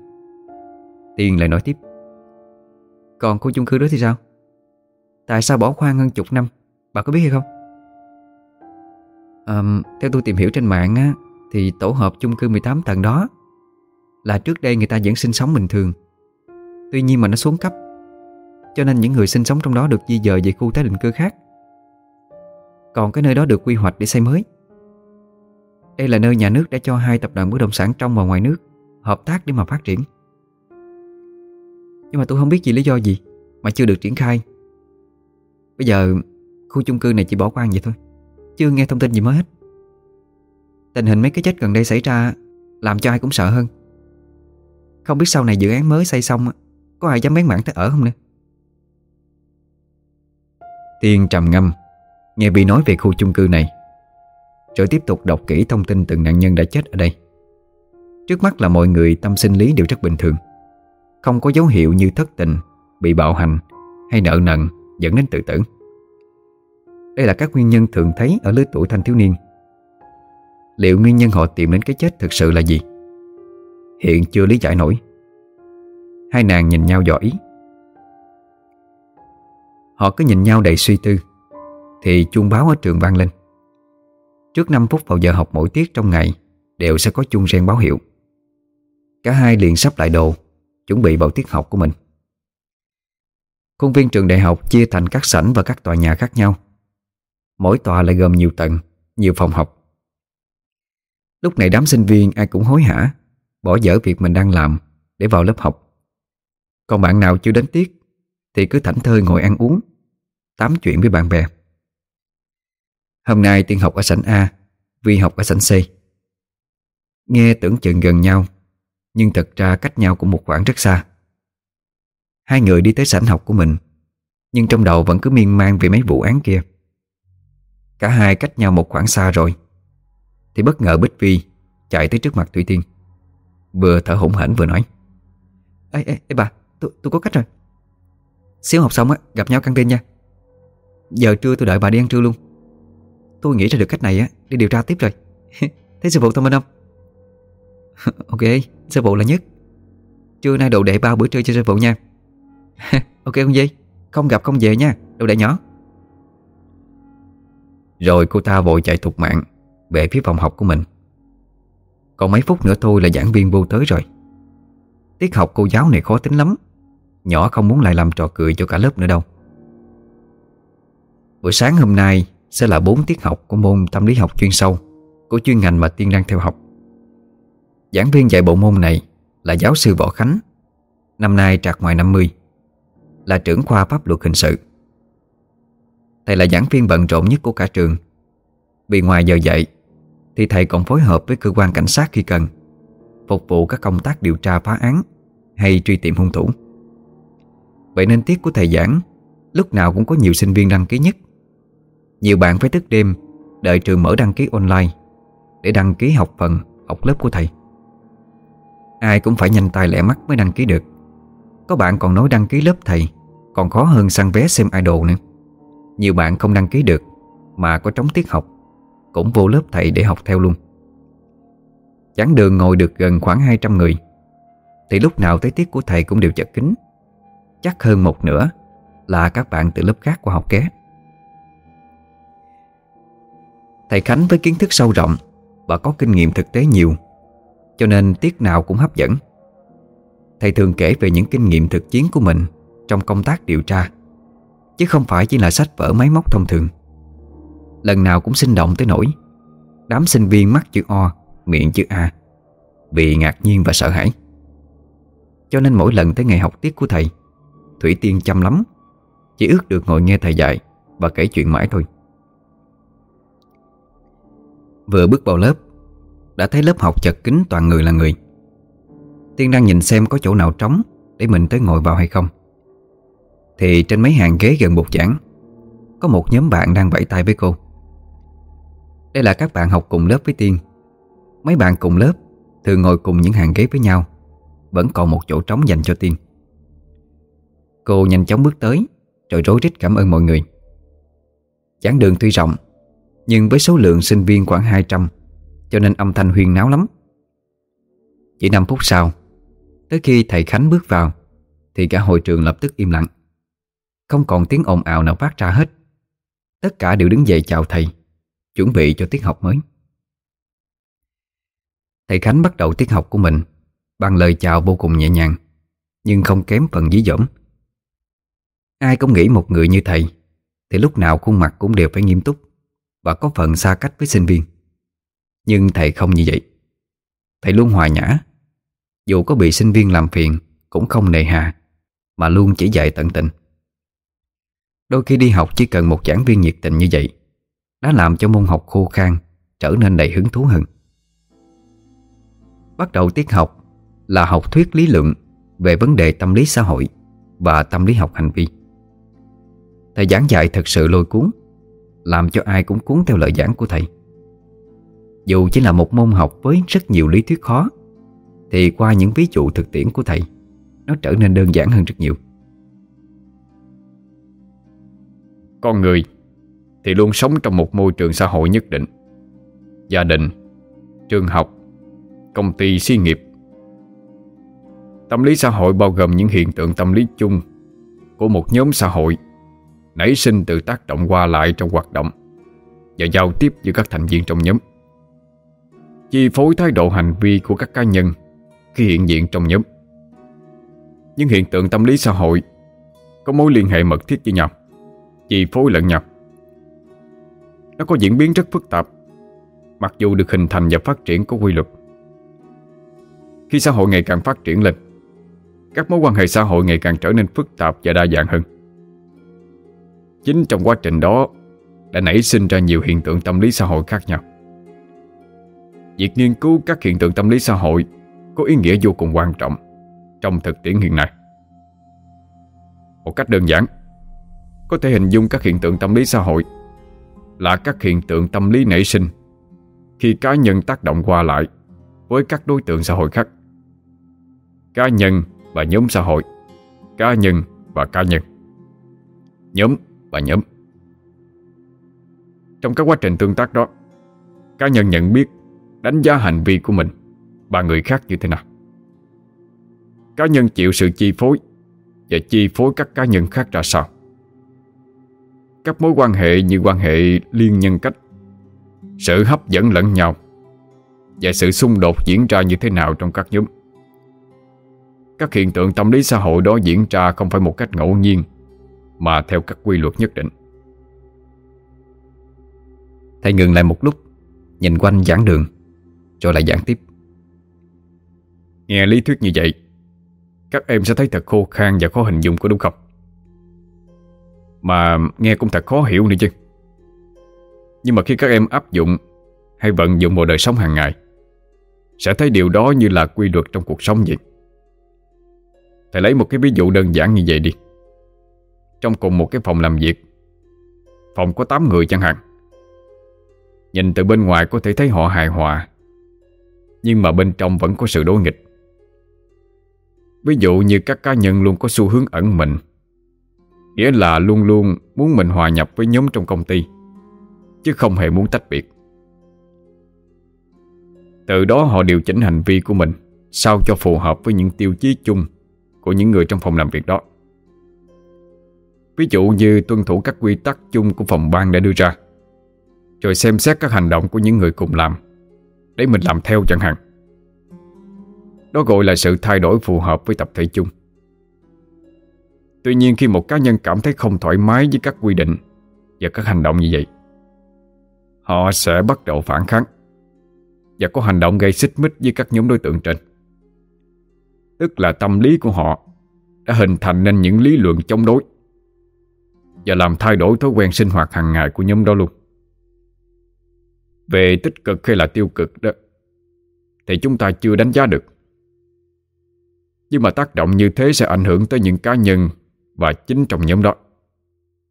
Tiên lại nói tiếp. Còn khu chung cư đó thì sao? Tại sao bỏ khoan hơn chục năm? Bà có biết hay không? À, Theo tôi tìm hiểu trên mạng á, Thì tổ hợp chung cư 18 tầng đó Là trước đây người ta vẫn sinh sống bình thường. Tuy nhiên mà nó xuống cấp Cho nên những người sinh sống trong đó được di dời về khu tái định cư khác. Còn cái nơi đó được quy hoạch để xây mới. Đây là nơi nhà nước đã cho hai tập đoàn bất động sản trong và ngoài nước Hợp tác để mà phát triển. Nhưng mà tôi không biết vì lý do gì Mà chưa được triển khai. Bây giờ, khu chung cư này chỉ bỏ quan vậy thôi. Chưa nghe thông tin gì mới hết. Tình hình mấy cái chết gần đây xảy ra Làm cho ai cũng sợ hơn. Không biết sau này dự án mới xây xong, có ai dám bén mảng tới ở không nữa? Tiên trầm ngâm, Nghe bị nói về khu chung cư này. Rồi tiếp tục đọc kỹ thông tin từng nạn nhân đã chết ở đây. Trước mắt là mọi người tâm sinh lý đều rất bình thường. Không có dấu hiệu như thất tình, Bị bạo hành Hay nợ nần dẫn đến tự tử. Đây là các nguyên nhân thường thấy Ở lứa tuổi thanh thiếu niên. Liệu nguyên nhân họ tìm đến cái chết thực sự là gì? Hiện chưa lý giải nổi. Hai nàng nhìn nhau giỏi. Họ cứ nhìn nhau đầy suy tư, Thì chuông báo ở trường vang lên. Trước 5 phút vào giờ học mỗi tiết trong ngày Đều sẽ có chuông reng báo hiệu. Cả hai liền sắp lại đồ, Chuẩn bị vào tiết học của mình. Khuôn viên trường đại học chia thành các sảnh và các tòa nhà khác nhau. Mỗi tòa lại gồm nhiều tầng, nhiều phòng học. Lúc này đám sinh viên ai cũng hối hả Bỏ dở việc mình đang làm Để vào lớp học. Còn bạn nào chưa đến tiết Thì cứ thảnh thơi ngồi ăn uống Tám chuyện với bạn bè. Hôm nay Tiên học ở sảnh A Vi học ở sảnh C. Nghe tưởng chừng gần nhau Nhưng thật ra cách nhau cũng một khoảng rất xa. Hai người đi tới sảnh học của mình Nhưng trong đầu vẫn cứ miên man về mấy vụ án kia. Cả hai cách nhau một khoảng xa rồi Thì bất ngờ Bích Vi Chạy tới trước mặt Thủy Tiên. Vừa thở hổn hển vừa nói Ê, ê, ê bà tôi, tôi có cách rồi. Xíu học xong á, gặp nhau căng tin nha. Giờ trưa tôi đợi bà đi ăn trưa luôn. Tôi nghĩ ra được cách này á Đi điều tra tiếp rồi. Thấy sư phụ thông minh không? Ok, sư phụ là nhất. Trưa nay đồ đệ bao bữa trưa cho sư phụ nha. Ok con Di Không gặp không về nha, Đồ đại nhỏ. Rồi cô ta vội chạy thục mạng Về phía phòng học của mình. Còn mấy phút nữa thôi là giảng viên vô tới rồi. Tiết học cô giáo này khó tính lắm, Nhỏ không muốn lại làm trò cười cho cả lớp nữa đâu. Buổi sáng hôm nay Sẽ là 4 tiết học của môn tâm lý học chuyên sâu, Của chuyên ngành mà Tiên đang theo học. Giảng viên dạy bộ môn này Là giáo sư Võ Khánh, Năm nay trạc ngoài 50 là trưởng khoa pháp luật hình sự. Thầy là giảng viên bận rộn nhất của cả trường. Vì ngoài giờ dạy Thì thầy còn phối hợp với cơ quan cảnh sát khi cần Phục vụ các công tác điều tra phá án Hay truy tìm hung thủ. Vậy nên tiết của thầy giảng Lúc nào cũng có nhiều sinh viên đăng ký nhất. Nhiều bạn phải thức đêm Đợi trường mở đăng ký online Để đăng ký học phần, học lớp của thầy. Ai cũng phải nhanh tay lẹ mắt mới đăng ký được. Có bạn còn nói đăng ký lớp thầy, Còn khó hơn săn vé xem idol nữa. Nhiều bạn không đăng ký được, Mà có trống tiết học, Cũng vô lớp thầy để học theo luôn. Chán đường ngồi được gần khoảng 200 người, Thì lúc nào tới tiết của thầy cũng đều chật kín. Chắc hơn một nửa Là các bạn từ lớp khác qua học ké. Thầy Khánh với kiến thức sâu rộng Và có kinh nghiệm thực tế nhiều, Cho nên tiết nào cũng hấp dẫn. Thầy thường kể về những kinh nghiệm thực chiến của mình Trong công tác điều tra, Chứ không phải chỉ là sách vở máy móc thông thường. Lần nào cũng sinh động tới nỗi, Đám sinh viên mắt chữ O, Miệng chữ A, Vì ngạc nhiên và sợ hãi. Cho nên mỗi lần tới ngày học tiết của thầy, Thủy Tiên chăm lắm, Chỉ ước được ngồi nghe thầy dạy Và kể chuyện mãi thôi. Vừa bước vào lớp, Đã thấy lớp học chật kín toàn người là người. Tiên đang nhìn xem có chỗ nào trống Để mình tới ngồi vào hay không. Thì trên mấy hàng ghế gần bục giảng Có một nhóm bạn đang vẫy tay với cô. Đây là các bạn học cùng lớp với Tiên. Mấy bạn cùng lớp Thường ngồi cùng những hàng ghế với nhau, Vẫn còn một chỗ trống dành cho Tiên. Cô nhanh chóng bước tới, Rồi rối rít cảm ơn mọi người. Giảng đường tuy rộng, Nhưng với số lượng sinh viên khoảng 200 Cho nên âm thanh huyên náo lắm. Chỉ 5 phút sau Tới khi thầy Khánh bước vào, Thì cả hội trường lập tức im lặng. Không còn tiếng ồn ào nào phát ra hết. Tất cả đều đứng dậy chào thầy, Chuẩn bị cho tiết học mới. Thầy Khánh bắt đầu tiết học của mình, Bằng lời chào vô cùng nhẹ nhàng, Nhưng không kém phần dí dỏm. Ai cũng nghĩ một người như thầy, Thì lúc nào khuôn mặt cũng đều phải nghiêm túc Và có phần xa cách với sinh viên. Nhưng thầy không như vậy. Thầy luôn hòa nhã dù có bị sinh viên làm phiền, Cũng không nề hà, Mà luôn chỉ dạy tận tình. Đôi khi đi học chỉ cần một giảng viên nhiệt tình như vậy, Đã làm cho môn học khô khan, Trở nên đầy hứng thú hơn. Bắt đầu tiết học Là học thuyết lý luận Về vấn đề tâm lý xã hội Và tâm lý học hành vi. Thầy giảng dạy thật sự lôi cuốn, Làm cho ai cũng cuốn theo lời giảng của thầy. Dù chỉ là một môn học với rất nhiều lý thuyết khó thì qua những ví dụ thực tiễn của thầy Nó trở nên đơn giản hơn rất nhiều. Con người thì luôn sống trong một môi trường xã hội nhất định. Gia đình, trường học, công ty, xí nghiệp. Tâm lý xã hội bao gồm những hiện tượng tâm lý chung của một nhóm xã hội nảy sinh từ tác động qua lại trong hoạt động và giao tiếp giữa các thành viên trong nhóm. Chi phối thái độ hành vi của các cá nhân khi hiện diện trong nhóm. Những hiện tượng tâm lý xã hội có mối liên hệ mật thiết với nhau, chi phối lẫn nhau. Nó có diễn biến rất phức tạp, mặc dù được hình thành và phát triển có quy luật. Khi xã hội ngày càng phát triển lên, các mối quan hệ xã hội ngày càng trở nên phức tạp và đa dạng hơn. Chính trong quá trình đó đã nảy sinh ra nhiều hiện tượng tâm lý xã hội khác nhau. Việc nghiên cứu các hiện tượng tâm lý xã hội có ý nghĩa vô cùng quan trọng trong thực tiễn hiện nay. Một cách đơn giản, có thể hình dung các hiện tượng tâm lý xã hội là các hiện tượng tâm lý nảy sinh khi cá nhân tác động qua lại với các đối tượng xã hội khác. Cá nhân và nhóm xã hội, cá nhân và cá nhân. Nhóm và nhóm. Trong các quá trình tương tác đó, cá nhân nhận biết, đánh giá hành vi của mình và người khác như thế nào. Cá nhân chịu sự chi phối Và chi phối các cá nhân khác ra sao? Các mối quan hệ như quan hệ liên nhân cách, Sự hấp dẫn lẫn nhau Và sự xung đột diễn ra như thế nào trong các nhóm? Các hiện tượng tâm lý xã hội đó diễn ra không phải một cách ngẫu nhiên, Mà theo các quy luật nhất định. Thầy ngừng lại một lúc, Nhìn quanh giảng đường, Rồi lại giảng tiếp. Nghe lý thuyết như vậy, Các em sẽ thấy thật khô khan và khó hình dung có đúng không? Mà nghe cũng thật khó hiểu nữa chứ. Nhưng mà khi các em áp dụng Hay vận dụng vào đời sống hàng ngày, Sẽ thấy điều đó như là quy luật trong cuộc sống vậy. Thầy lấy một cái ví dụ đơn giản như vậy đi. Trong cùng một cái phòng làm việc, Phòng có 8 người chẳng hạn. Nhìn từ bên ngoài có thể thấy họ hài hòa, Nhưng mà bên trong vẫn có sự đối nghịch. Ví dụ như các cá nhân luôn có xu hướng ẩn mình. Nghĩa là luôn luôn muốn mình hòa nhập với nhóm trong công ty, Chứ không hề muốn tách biệt. Từ đó họ điều chỉnh hành vi của mình, Sao cho phù hợp với những tiêu chí chung Của những người trong phòng làm việc đó. Ví dụ như tuân thủ các quy tắc chung của phòng ban đã đưa ra, Rồi xem xét các hành động của những người cùng làm, Để mình làm theo chẳng hạn. Đó gọi là sự thay đổi phù hợp với tập thể chung. Tuy nhiên khi một cá nhân cảm thấy không thoải mái với các quy định Và các hành động như vậy, Họ sẽ bắt đầu phản kháng Và có hành động gây xích mích với các nhóm đối tượng trên. Tức là tâm lý của họ Đã hình thành nên những lý luận chống đối Và làm thay đổi thói quen sinh hoạt hàng ngày của nhóm đó luôn. Về tích cực hay là tiêu cực đó, Thì chúng ta chưa đánh giá được. Nhưng mà tác động như thế sẽ ảnh hưởng tới những cá nhân Và chính trong nhóm đó,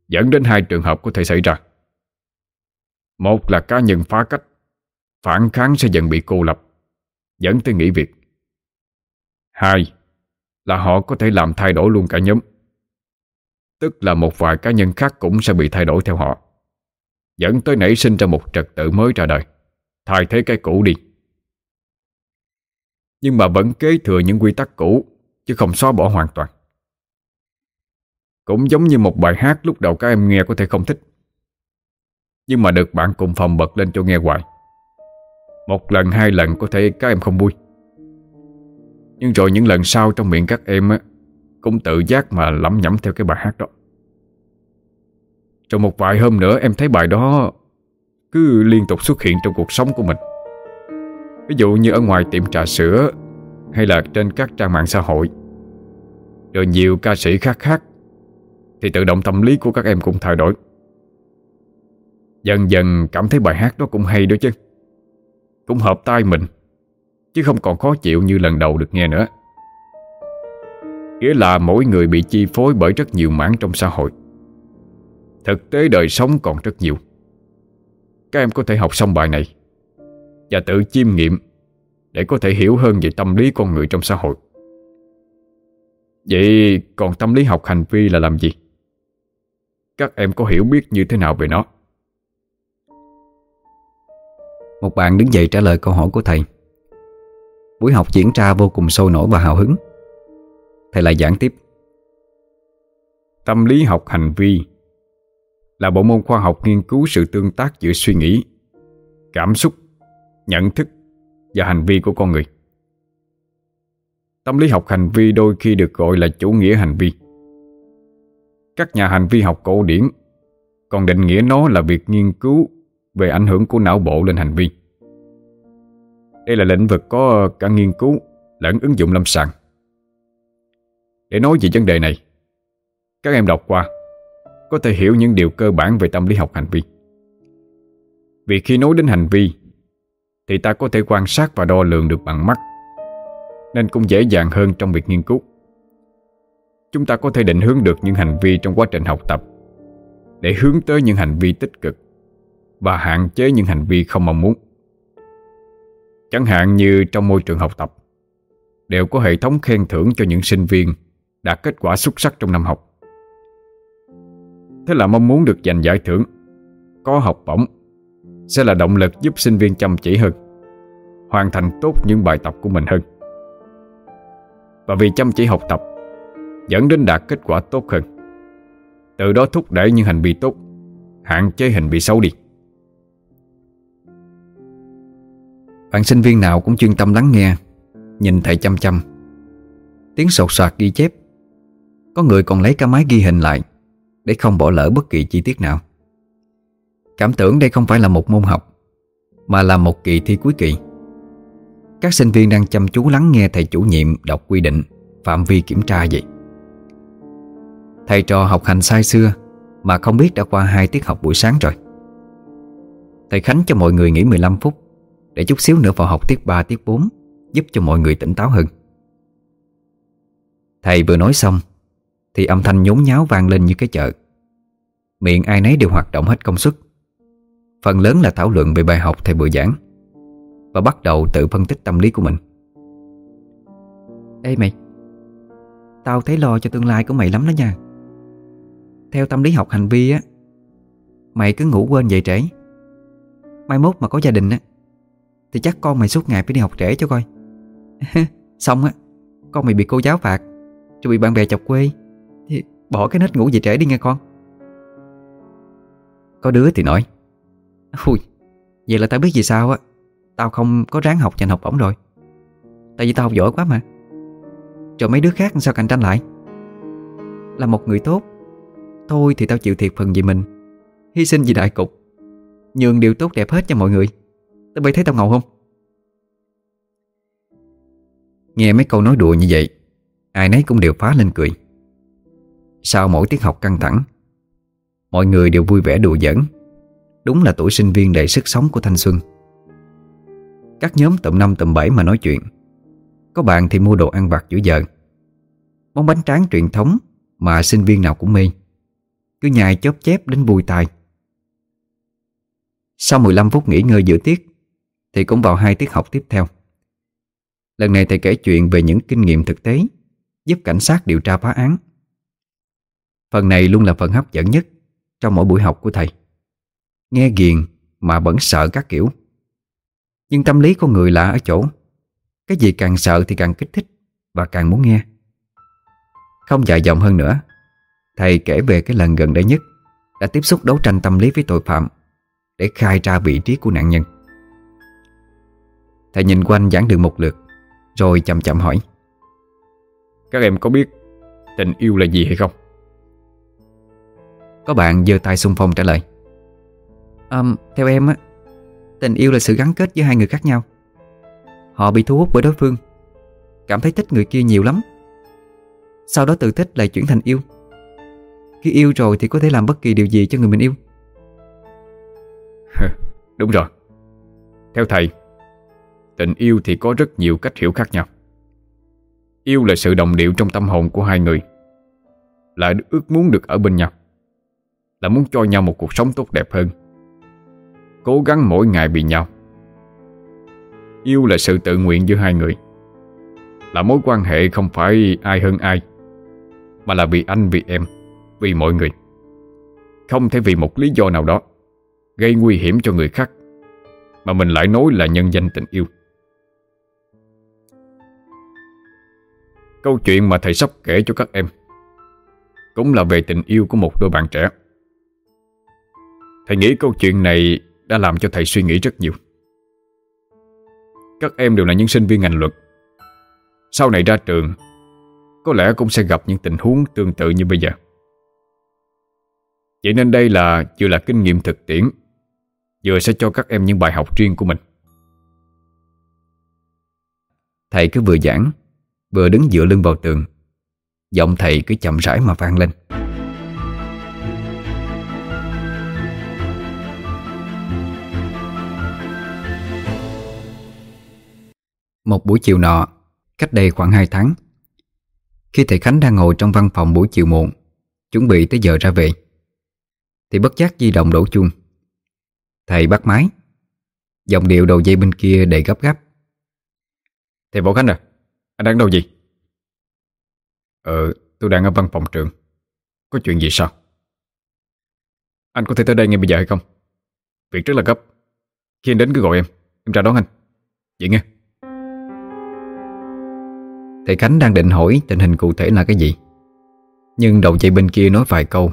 Dẫn đến hai trường hợp có thể xảy ra. Một là cá nhân phá cách, Phản kháng sẽ dần bị cô lập, Dẫn tới nghỉ việc. Hai là họ có thể làm thay đổi luôn cả nhóm, Tức là một vài cá nhân khác cũng sẽ bị thay đổi theo họ, Dẫn tới nảy sinh ra một trật tự mới ra đời. Thay thế cái cũ đi. Nhưng mà vẫn kế thừa những quy tắc cũ Chứ không xóa bỏ hoàn toàn. Cũng giống như một bài hát lúc đầu các em nghe có thể không thích. Nhưng mà được bạn cùng phòng bật lên cho nghe hoài. Một lần, hai lần có thể các em không vui. Nhưng rồi những lần sau trong miệng các em á, Cũng tự giác mà lẩm nhẩm theo cái bài hát đó. Trong một vài hôm nữa, em thấy bài đó Cứ liên tục xuất hiện trong cuộc sống của mình. Ví dụ như ở ngoài tiệm trà sữa hay là trên các trang mạng xã hội. Rồi nhiều ca sĩ khác khác, Thì tự động tâm lý của các em cũng thay đổi. Dần dần cảm thấy bài hát đó cũng hay đó chứ. Cũng hợp tai mình, Chứ không còn khó chịu như lần đầu được nghe nữa. Nghĩa là mỗi người bị chi phối bởi rất nhiều mảng trong xã hội. Thực tế đời sống còn rất nhiều. Các em có thể học xong bài này Và tự chiêm nghiệm để có thể hiểu hơn về tâm lý con người trong xã hội Vậy còn tâm lý học hành vi là làm gì? Các em có hiểu biết như thế nào về nó? Một bạn đứng dậy trả lời câu hỏi của thầy Buổi học diễn ra vô cùng sôi nổi và hào hứng Thầy lại giảng tiếp Tâm lý học hành vi là bộ môn khoa học nghiên cứu sự tương tác giữa suy nghĩ, cảm xúc, nhận thức và hành vi của con người. Tâm lý học hành vi đôi khi được gọi là chủ nghĩa hành vi. Các nhà hành vi học cổ điển còn định nghĩa nó là việc nghiên cứu về ảnh hưởng của não bộ lên hành vi. Đây là lĩnh vực có cả nghiên cứu lẫn ứng dụng lâm sàng. Để nói về vấn đề này, các em đọc qua có thể hiểu những điều cơ bản về tâm lý học hành vi. Vì khi nói đến hành vi thì ta có thể quan sát và đo lường được bằng mắt nên cũng dễ dàng hơn trong việc nghiên cứu. Chúng ta có thể định hướng được những hành vi trong quá trình học tập để hướng tới những hành vi tích cực và hạn chế những hành vi không mong muốn. Chẳng hạn như trong môi trường học tập đều có hệ thống khen thưởng cho những sinh viên đạt kết quả xuất sắc trong năm học. Thế là mong muốn được giành giải thưởng, có học bổng sẽ là động lực giúp sinh viên chăm chỉ hơn, hoàn thành tốt những bài tập của mình hơn. Và vì chăm chỉ học tập Dẫn đến đạt kết quả tốt hơn. Từ đó thúc đẩy những hành vi tốt Hạn chế hành vi xấu đi. Bạn sinh viên nào cũng chuyên tâm lắng nghe Nhìn thầy chăm chăm. Tiếng sột soạt ghi chép. Có người còn lấy cả máy ghi hình lại Để không bỏ lỡ bất kỳ chi tiết nào. Cảm tưởng đây không phải là một môn học, Mà là một kỳ thi cuối kỳ. Các sinh viên đang chăm chú lắng nghe thầy chủ nhiệm đọc quy định, Phạm vi kiểm tra vậy. Thầy trò học hành sai xưa, Mà không biết đã qua hai tiết học buổi sáng rồi. Thầy Khánh cho mọi người nghỉ 15 phút, Để chút xíu nữa vào học tiết 3 tiết 4 Giúp cho mọi người tỉnh táo hơn. Thầy vừa nói xong, Thì âm thanh nhốn nháo vang lên như cái chợ. Miệng ai nấy đều hoạt động hết công suất. Phần lớn là thảo luận về bài học thầy vừa giảng Và bắt đầu tự phân tích tâm lý của mình. Ê mày Tao thấy lo cho tương lai của mày lắm đó nha. Theo tâm lý học hành vi á Mày cứ ngủ quên dậy trễ. Mai mốt mà có gia đình á Thì chắc con mày suốt ngày phải đi học trễ cho coi. Xong á Con mày bị cô giáo phạt Rồi bị bạn bè chọc quê Thì bỏ cái nết ngủ dậy trễ đi nghe con. Có đứa thì nói Ui, Vậy là tao biết gì sao á. Tao không có ráng học dành học bổng rồi. Tại vì tao học giỏi quá mà. Rồi mấy đứa khác sao cạnh tranh lại? Là một người tốt. Thôi thì tao chịu thiệt phần vì mình. Hy sinh vì đại cục. Nhường điều tốt đẹp hết cho mọi người. Tao bị thấy tao ngầu không? Nghe mấy câu nói đùa như vậy, Ai nấy cũng đều phá lên cười. Sau mỗi tiết học căng thẳng, Mọi người đều vui vẻ đùa giỡn. Đúng là tuổi sinh viên đầy sức sống của thanh xuân. Các nhóm tụm năm tụm bảy mà nói chuyện. Có bạn thì mua đồ ăn vặt giữa giờ. Món bánh tráng truyền thống Mà sinh viên nào cũng mê. Cứ nhai chớp chép đến vui tai. Sau 15 phút nghỉ ngơi giữa tiết, Thì cũng vào hai tiết học tiếp theo. Lần này thầy kể chuyện về những kinh nghiệm thực tế, Giúp cảnh sát điều tra phá án. Phần này luôn là phần hấp dẫn nhất Trong mỗi buổi học của thầy. Nghe ghiền mà vẫn sợ các kiểu. Nhưng tâm lý con người lạ ở chỗ Cái gì càng sợ thì càng kích thích Và càng muốn nghe. Không dài dòng hơn nữa Thầy kể về cái lần gần đây nhất Đã tiếp xúc đấu tranh tâm lý với tội phạm Để khai ra vị trí của nạn nhân. Thầy nhìn quanh giảng được một lượt Rồi chậm chậm hỏi Các em có biết Tình yêu là gì hay không? Có bạn giơ tay xung phong trả lời um, Theo em á Tình yêu là sự gắn kết giữa hai người khác nhau. Họ bị thu hút bởi đối phương Cảm thấy thích người kia nhiều lắm. Sau đó từ thích lại chuyển thành yêu. Khi yêu rồi thì có thể làm bất kỳ điều gì cho người mình yêu. Đúng rồi. Theo thầy Tình yêu thì có rất nhiều cách hiểu khác nhau. Yêu là sự đồng điệu trong tâm hồn của hai người Là ước muốn được ở bên nhau Là muốn cho nhau một cuộc sống tốt đẹp hơn. Cố gắng mỗi ngày vì nhau. Yêu là sự tự nguyện giữa hai người. Là mối quan hệ không phải ai hơn ai, Mà là vì anh, vì em, Vì mọi người. Không thể vì một lý do nào đó Gây nguy hiểm cho người khác, Mà mình lại nói là nhân danh tình yêu. Câu chuyện mà thầy sắp kể cho các em Cũng là về tình yêu của một đôi bạn trẻ. Thầy nghĩ câu chuyện này đã làm cho thầy suy nghĩ rất nhiều. Các em đều là những sinh viên ngành luật. Sau này ra trường, Có lẽ cũng sẽ gặp những tình huống tương tự như bây giờ. Vậy nên đây là vừa là kinh nghiệm thực tiễn, Vừa sẽ cho các em những bài học riêng của mình. Thầy cứ vừa giảng, Vừa đứng dựa lưng vào tường. Giọng thầy cứ chậm rãi mà vang lên. Một buổi chiều nọ Cách đây khoảng 2 tháng. Khi thầy Khánh đang ngồi trong văn phòng buổi chiều muộn Chuẩn bị tới giờ ra về Thì bất giác di động đổ chuông. Thầy bắt máy Giọng điệu đầu dây bên kia đầy gấp gáp. Thầy Võ Khánh à Anh đang đâu gì Ờ tôi đang ở văn phòng trường. Có chuyện gì sao? Anh có thể tới đây ngay bây giờ hay không? Việc rất là gấp. Khi anh đến cứ gọi em Em ra đón anh. Vậy nghe Thầy Khánh đang định hỏi tình hình cụ thể là cái gì. Nhưng đầu dây bên kia nói vài câu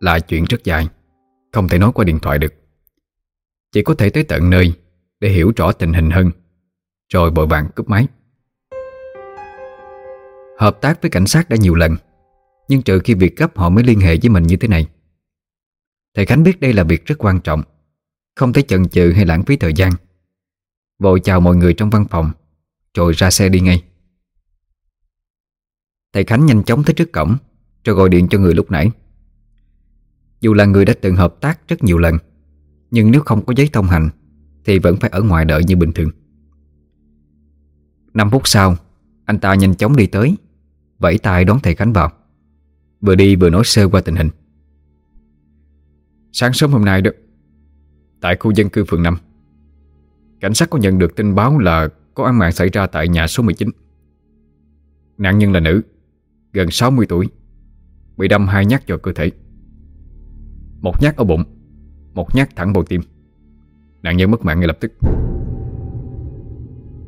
Là chuyện rất dài, Không thể nói qua điện thoại được. Chỉ có thể tới tận nơi Để hiểu rõ tình hình hơn, Rồi bội vàng cướp máy. Hợp tác với cảnh sát đã nhiều lần, Nhưng trừ khi việc cấp họ mới liên hệ với mình như thế này. Thầy Khánh biết đây là việc rất quan trọng, Không thể chần chừ hay lãng phí thời gian. Vội chào mọi người trong văn phòng, Rồi ra xe đi ngay. Thầy Khánh nhanh chóng tới trước cổng, Rồi gọi điện cho người lúc nãy. Dù là người đã từng hợp tác rất nhiều lần, Nhưng nếu không có giấy thông hành, Thì vẫn phải ở ngoài đợi như bình thường. 5 phút sau, Anh ta nhanh chóng đi tới, Vẫy tay đón thầy Khánh vào. Vừa đi vừa nói sơ qua tình hình. Sáng sớm hôm nay đó, Tại khu dân cư phường 5 Cảnh sát có nhận được tin báo là Có án mạng xảy ra tại nhà số 19 Nạn nhân là nữ. Gần 60 tuổi, Bị đâm hai nhát vào cơ thể. Một nhát ở bụng, Một nhát thẳng vào tim. Nạn nhân mất mạng ngay lập tức.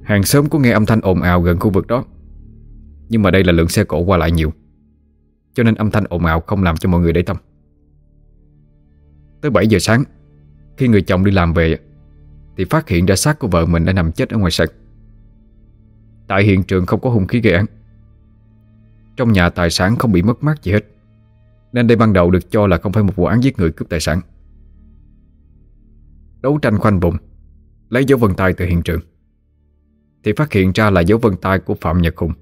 Hàng xóm có nghe âm thanh ồn ào gần khu vực đó, Nhưng mà đây là lượng xe cộ qua lại nhiều, Cho nên âm thanh ồn ào không làm cho mọi người để tâm. Tới 7 giờ sáng, Khi người chồng đi làm về, Thì phát hiện ra xác của vợ mình đã nằm chết ở ngoài sân Tại hiện trường không có hung khí gây án. Trong nhà tài sản không bị mất mát gì hết. Nên đây ban đầu được cho là không phải một vụ án giết người cướp tài sản. Đấu tranh khoanh vùng, Lấy dấu vân tay từ hiện trường. Thì phát hiện ra là dấu vân tay của Phạm Nhật Hùng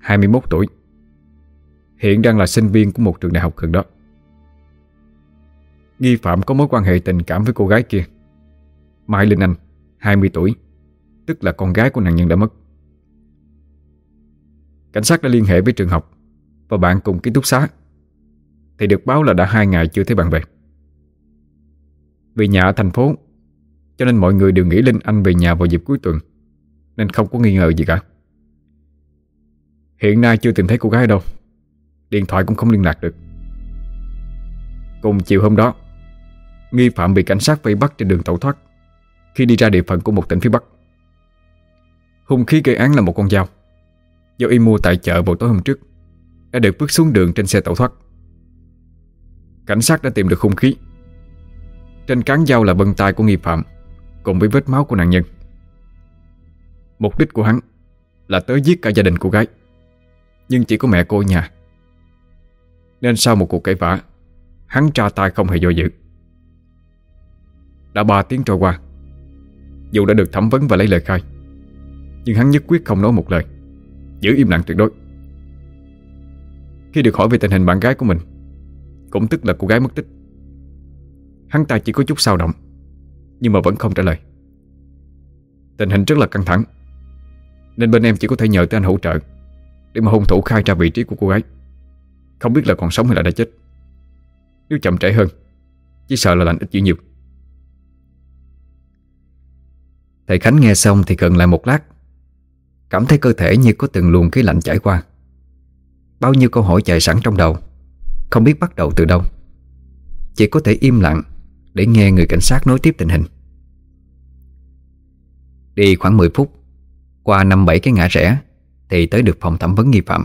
21 tuổi. Hiện đang là sinh viên của một trường đại học gần đó. Nghi phạm có mối quan hệ tình cảm với cô gái kia. Mai Linh Anh 20 tuổi, Tức là con gái của nạn nhân đã mất. Cảnh sát đã liên hệ với trường học Và bạn cùng ký túc xá. Thì được báo là đã hai ngày chưa thấy bạn về. Vì nhà ở thành phố, Cho nên mọi người đều nghĩ Linh Anh về nhà vào dịp cuối tuần, Nên không có nghi ngờ gì cả. Hiện nay chưa tìm thấy cô gái đâu, Điện thoại cũng không liên lạc được. Cùng chiều hôm đó, Nghi phạm bị cảnh sát vây bắt trên đường tẩu thoát Khi đi ra địa phận của một tỉnh phía Bắc. Hung khí gây án là một con dao. Do y mua tại chợ vào tối hôm trước, Đã được bước xuống đường trên xe tẩu thoát. Cảnh sát đã tìm được hung khí. Trên cán dao là bân tay của nghi phạm, Cùng với vết máu của nạn nhân. Mục đích của hắn Là tới giết cả gia đình cô gái, Nhưng chỉ có mẹ cô ở nhà. Nên sau một cuộc cãi vã, Hắn tra tay không hề do dự. Đã ba tiếng trôi qua, Dù đã được thẩm vấn và lấy lời khai, Nhưng hắn nhất quyết không nói một lời. Giữ im lặng tuyệt đối. Khi được hỏi về tình hình bạn gái của mình, Cũng tức là cô gái mất tích, Hắn ta chỉ có chút sao động, Nhưng mà vẫn không trả lời. Tình hình rất là căng thẳng, Nên bên em chỉ có thể nhờ tới anh hỗ trợ Để mà hung thủ khai ra vị trí của cô gái. Không biết là còn sống hay là đã chết. Nếu chậm trễ hơn, Chỉ sợ là lành ít dữ nhiều. Thầy Khánh nghe xong thì cần lại một lát Cảm thấy cơ thể như có từng luồng khí lạnh chảy qua. Bao nhiêu câu hỏi chạy sẵn trong đầu, Không biết bắt đầu từ đâu. Chỉ có thể im lặng Để nghe người cảnh sát nói tiếp tình hình. Đi khoảng 10 phút, Qua năm bảy cái ngã rẽ, Thì tới được phòng thẩm vấn nghi phạm.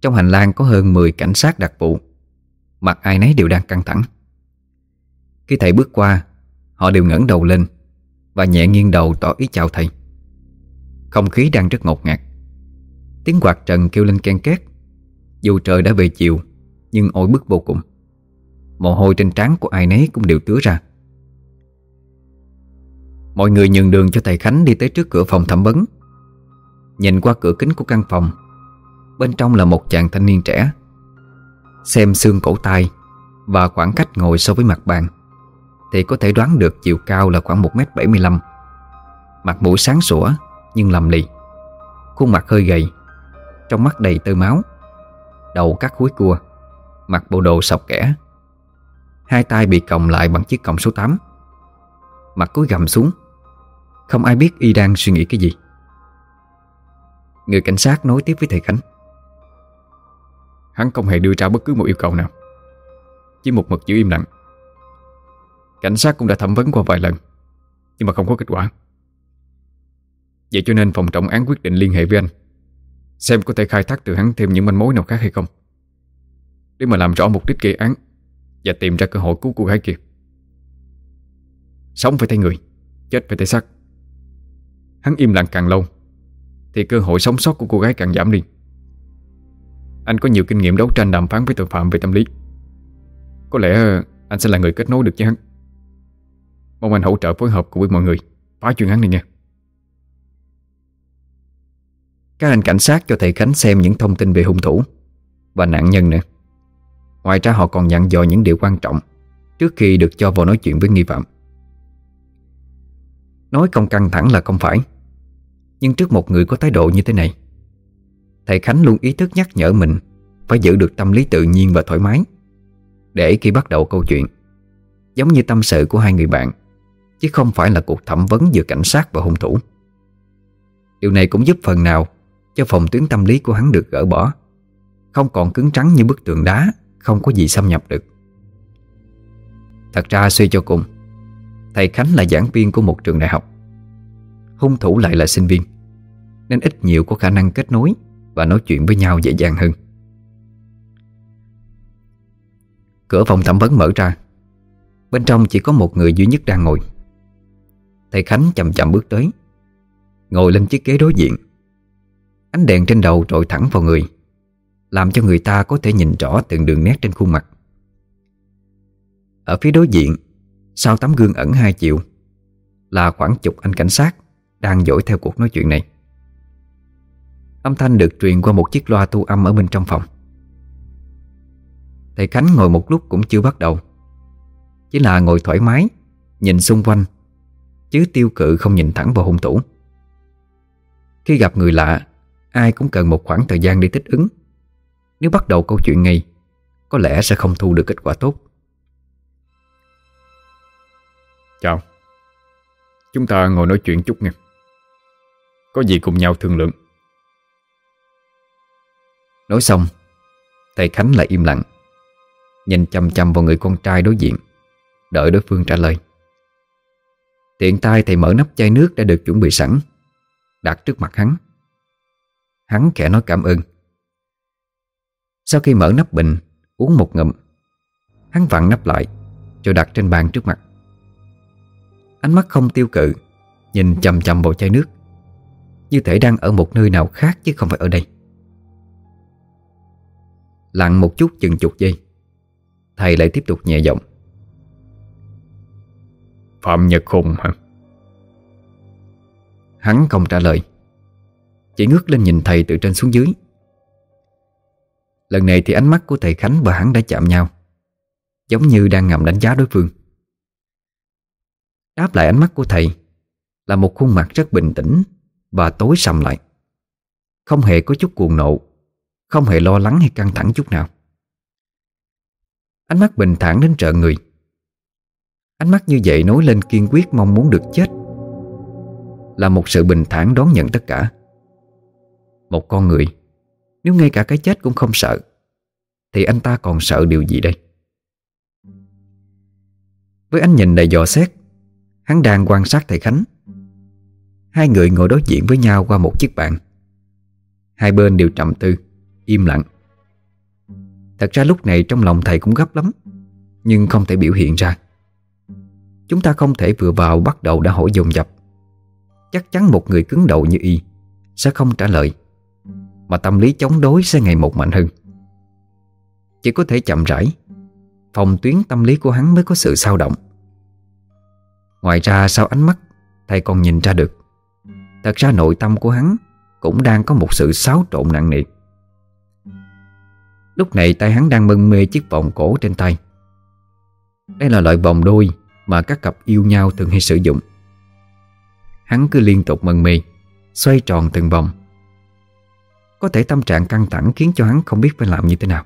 Trong hành lang có hơn 10 cảnh sát đặc vụ, Mặt ai nấy đều đang căng thẳng. Khi thầy bước qua, Họ đều ngẩng đầu lên Và nhẹ nghiêng đầu tỏ ý chào thầy. Không khí đang rất ngột ngạt. Tiếng quạt trần kêu lên ken két. Dù trời đã về chiều, Nhưng oi bức vô cùng. Mồ hôi trên trán của ai nấy cũng đều tứa ra. Mọi người nhường đường cho thầy Khánh đi tới trước cửa phòng thẩm vấn. Nhìn qua cửa kính của căn phòng, Bên trong là một chàng thanh niên trẻ, Xem xương cổ tay Và khoảng cách ngồi so với mặt bàn, Thì có thể đoán được chiều cao là khoảng 1m75 Mặt mũi sáng sủa nhưng lầm lì. Khuôn mặt hơi gầy, Trong mắt đầy tơ máu. Đầu cắt cuối cua, Mặc bộ đồ sọc kẻ. Hai tay bị còng lại bằng chiếc còng số 8 Mặt cúi gầm xuống, Không ai biết y đang suy nghĩ cái gì. Người cảnh sát nói tiếp với thầy Khánh. Hắn không hề đưa ra bất cứ một yêu cầu nào, Chỉ một mực giữ im lặng. Cảnh sát cũng đã thẩm vấn qua vài lần, Nhưng mà không có kết quả. Vậy cho nên phòng trọng án quyết định liên hệ với anh. Xem có thể khai thác từ hắn thêm những manh mối nào khác hay không. Để mà làm rõ mục đích gây án Và tìm ra cơ hội cứu cô gái kia. Sống phải thấy người, Chết phải thấy xác. Hắn im lặng càng lâu, Thì cơ hội sống sót của cô gái càng giảm đi. Anh có nhiều kinh nghiệm đấu tranh đàm phán với tội phạm về tâm lý. Có lẽ ờ, anh sẽ là người kết nối được với hắn. Mong anh hỗ trợ phối hợp cùng với mọi người Phá chuyên án này nha. Các anh cảnh sát cho thầy Khánh xem những thông tin về hung thủ Và nạn nhân nữa. Ngoài ra họ còn dặn dò những điều quan trọng Trước khi được cho vào nói chuyện với nghi phạm. Nói không căng thẳng là không phải, Nhưng trước một người có thái độ như thế này, Thầy Khánh luôn ý thức nhắc nhở mình Phải giữ được tâm lý tự nhiên và thoải mái. Để khi bắt đầu câu chuyện, Giống như tâm sự của hai người bạn, Chứ không phải là cuộc thẩm vấn giữa cảnh sát và hung thủ. Điều này cũng giúp phần nào cho phòng tuyến tâm lý của hắn được gỡ bỏ. Không còn cứng trắng như bức tường đá, Không có gì xâm nhập được. Thật ra suy cho cùng, Thầy Khánh là giảng viên của một trường đại học. Hung thủ lại là sinh viên, Nên ít nhiều có khả năng kết nối Và nói chuyện với nhau dễ dàng hơn. Cửa phòng thẩm vấn mở ra, Bên trong chỉ có một người duy nhất đang ngồi. Thầy Khánh chậm chậm bước tới, Ngồi lên chiếc ghế đối diện. Ánh đèn trên đầu trội thẳng vào người, Làm cho người ta có thể nhìn rõ từng đường nét trên khuôn mặt. Ở phía đối diện, Sau tấm gương ẩn hai chiều, Là khoảng chục anh cảnh sát Đang dõi theo cuộc nói chuyện này. Âm thanh được truyền qua một chiếc loa thu âm ở bên trong phòng. Thầy Khánh ngồi một lúc cũng chưa bắt đầu, Chỉ là ngồi thoải mái, Nhìn xung quanh, Chứ tiêu cự không nhìn thẳng vào hung thủ. Khi gặp người lạ Ai cũng cần một khoảng thời gian để thích ứng. Nếu bắt đầu câu chuyện ngay Có lẽ sẽ không thu được kết quả tốt. Chào. Chúng ta ngồi nói chuyện chút nha. Có gì cùng nhau thương lượng. Nói xong Thầy Khánh lại im lặng Nhìn chăm chăm vào người con trai đối diện Đợi đối phương trả lời. Tiện tay thầy mở nắp chai nước đã được chuẩn bị sẵn Đặt trước mặt hắn Hắn khẽ nói cảm ơn. Sau khi mở nắp bình Uống một ngụm Hắn vặn nắp lại Rồi đặt trên bàn trước mặt. Ánh mắt không tiêu cự Nhìn chầm chầm vào chai nước Như thể đang ở một nơi nào khác chứ không phải ở đây. Lặng một chút chừng chục giây Thầy lại tiếp tục nhẹ giọng. Phạm Nhật Hùng hả? Hắn không trả lời chỉ ngước lên nhìn thầy từ trên xuống dưới. Lần này thì ánh mắt của thầy Khánh và hắn đã chạm nhau, Giống như đang ngầm đánh giá đối phương. Đáp lại ánh mắt của thầy Là một khuôn mặt rất bình tĩnh Và tối sầm lại. Không hề có chút cuồng nộ, Không hề lo lắng hay căng thẳng chút nào. Ánh mắt bình thản đến trợ người. Ánh mắt như vậy nối lên kiên quyết mong muốn được chết Là một sự bình thản đón nhận tất cả. Một con người. Nếu ngay cả cái chết cũng không sợ, Thì anh ta còn sợ điều gì đây? Với ánh nhìn đầy dò xét, Hắn đang quan sát thầy Khánh. Hai người ngồi đối diện với nhau qua một chiếc bàn. Hai bên đều trầm tư, Im lặng. Thật ra lúc này trong lòng thầy cũng gấp lắm, Nhưng không thể biểu hiện ra. Chúng ta không thể vừa vào bắt đầu đã hỏi dồn dập. Chắc chắn một người cứng đầu như y Sẽ không trả lời. Mà tâm lý chống đối sẽ ngày một mạnh hơn Chỉ có thể chậm rãi Phòng tuyến tâm lý của hắn mới có sự sao động Ngoài ra sau ánh mắt Thầy còn nhìn ra được Thật ra nội tâm của hắn Cũng đang có một sự xáo trộn nặng nề Lúc này tay hắn đang mân mê chiếc vòng cổ trên tay Đây là loại vòng đôi mà các cặp yêu nhau thường hay sử dụng. Hắn cứ liên tục mân mê, xoay tròn từng vòng. Có thể tâm trạng căng thẳng khiến cho hắn không biết phải làm như thế nào.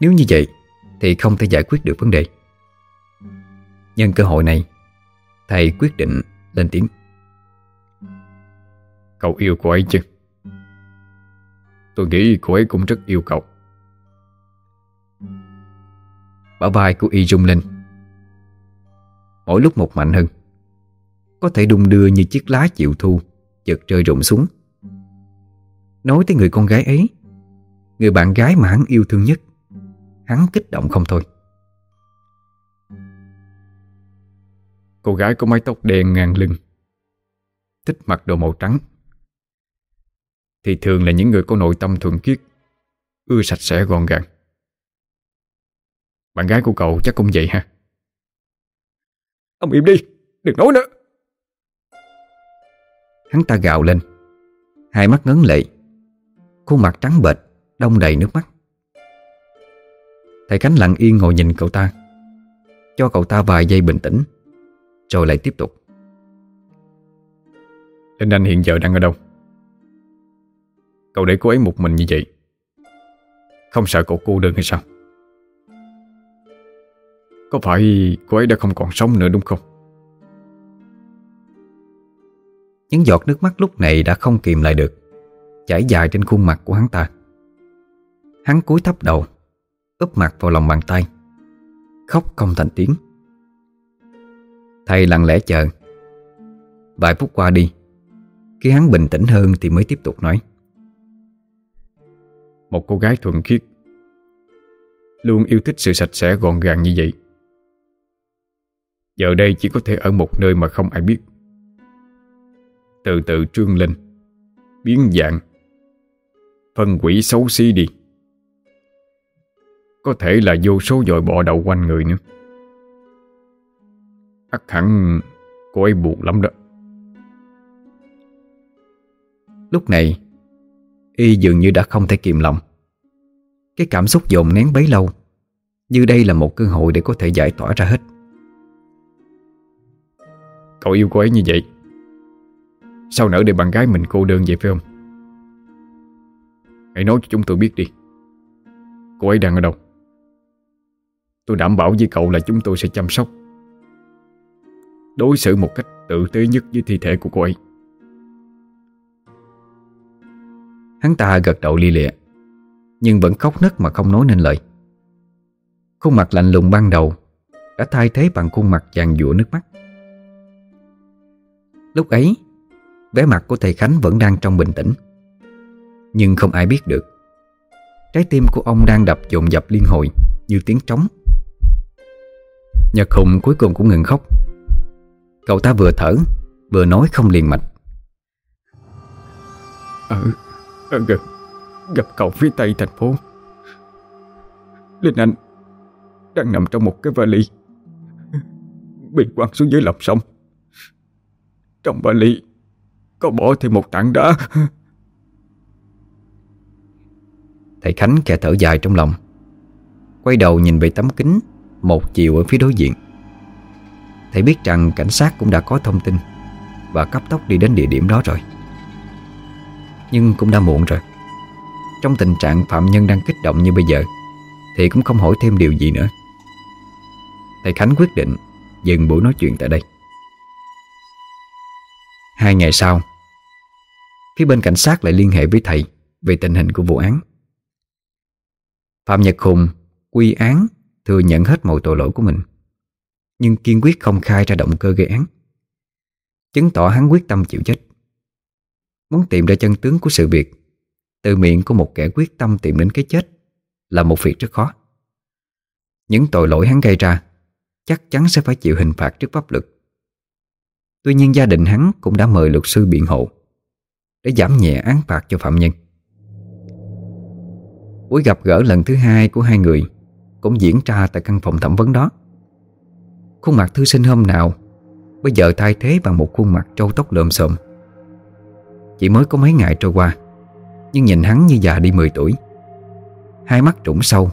Nếu như vậy thì không thể giải quyết được vấn đề. Nhân cơ hội này, thầy quyết định lên tiếng. Cậu yêu cô ấy chứ? Tôi nghĩ cô ấy cũng rất yêu cậu. Bả vai của y rung lên Mỗi lúc một mạnh hơn Có thể đung đưa như chiếc lá chịu thu Chợt rơi rụng xuống Nói tới người con gái ấy, Người bạn gái mà hắn yêu thương nhất, Hắn kích động không thôi. Cô gái có mái tóc đen ngang lưng, Thích mặc đồ màu trắng, Thì thường là những người có nội tâm thuần khiết, Ưa sạch sẽ gọn gàng. Bạn gái của cậu chắc cũng vậy ha. Ông im đi, Đừng nói nữa. Hắn ta gào lên, Hai mắt ngấn lệ. Khuôn mặt trắng bệch Đông đầy nước mắt. Thầy Khánh lặng yên ngồi nhìn cậu ta Cho cậu ta vài giây bình tĩnh Rồi lại tiếp tục. Linh Anh hiện giờ đang ở đâu? Cậu để cô ấy một mình như vậy Không sợ cậu cô đơn hay sao? Có phải cô ấy đã không còn sống nữa đúng không? Những giọt nước mắt lúc này đã không kìm lại được Chảy dài trên khuôn mặt của hắn ta. Hắn cúi thấp đầu, úp mặt vào lòng bàn tay, Khóc không thành tiếng. Thầy lặng lẽ chờ. Vài phút qua đi, Khi hắn bình tĩnh hơn thì mới tiếp tục nói. Một cô gái thuần khiết, Luôn yêu thích sự sạch sẽ gọn gàng như vậy. Giờ đây chỉ có thể ở một nơi mà không ai biết. Từ từ trương lên, Biến dạng Phân quỷ xấu xí đi. Có thể là vô số dội bọ đậu quanh người nữa. Ắt hẳn cô ấy buồn lắm đó. Lúc này, Y dường như đã không thể kiềm lòng. Cái cảm xúc dồn nén bấy lâu, Như đây là một cơ hội để có thể giải tỏa ra hết. Cậu yêu cô ấy như vậy, Sao nỡ để bạn gái mình cô đơn vậy phải không? Hãy nói cho chúng tôi biết đi. Cô ấy đang ở đâu? Tôi đảm bảo với cậu là chúng tôi sẽ chăm sóc. Đối xử một cách tử tế nhất với thi thể của cô ấy. Hắn ta gật đầu li lịa, Nhưng vẫn khóc nấc mà không nói nên lời. Khuôn mặt lạnh lùng ban đầu Đã thay thế bằng khuôn mặt vàng dụa nước mắt. Lúc ấy, vẻ mặt của thầy Khánh vẫn đang trong bình tĩnh. Nhưng không ai biết được. Trái tim của ông đang đập dồn dập liên hồi Như tiếng trống. Nhật Hùng cuối cùng cũng ngừng khóc. Cậu ta vừa thở Vừa nói không liền mạch. Ở, ở gần Gặp cậu phía tây thành phố. Linh Anh Đang nằm trong một cái vali. Bị quăng xuống dưới lòng sông. Trong vali Có bỏ thêm một tảng đá. Thầy Khánh kẻ thở dài trong lòng. Quay đầu nhìn về tấm kính, Một chiều ở phía đối diện. Thầy biết rằng cảnh sát cũng đã có thông tin Và cấp tốc đi đến địa điểm đó rồi. Nhưng cũng đã muộn rồi. Trong tình trạng phạm nhân đang kích động như bây giờ, Thì cũng không hỏi thêm điều gì nữa. Thầy Khánh quyết định Dừng buổi nói chuyện tại đây. Hai ngày sau, Phía bên cảnh sát lại liên hệ với thầy Về tình hình của vụ án. Phạm Nhật Hùng, quy án, thừa nhận hết mọi tội lỗi của mình. Nhưng kiên quyết không khai ra động cơ gây án. Chứng tỏ hắn quyết tâm chịu chết. Muốn tìm ra chân tướng của sự việc, Từ miệng của một kẻ quyết tâm tìm đến cái chết Là một việc rất khó. Những tội lỗi hắn gây ra Chắc chắn sẽ phải chịu hình phạt trước pháp luật. Tuy nhiên gia đình hắn cũng đã mời luật sư biện hộ Để giảm nhẹ án phạt cho phạm nhân. Buổi gặp gỡ lần thứ hai của hai người Cũng diễn ra tại căn phòng thẩm vấn đó. Khuôn mặt thư sinh hôm nào, Bây giờ thay thế bằng một khuôn mặt trâu tóc lợm xộm Chỉ mới có mấy ngày trôi qua, Nhưng nhìn hắn như già đi 10 tuổi. Hai mắt trũng sâu,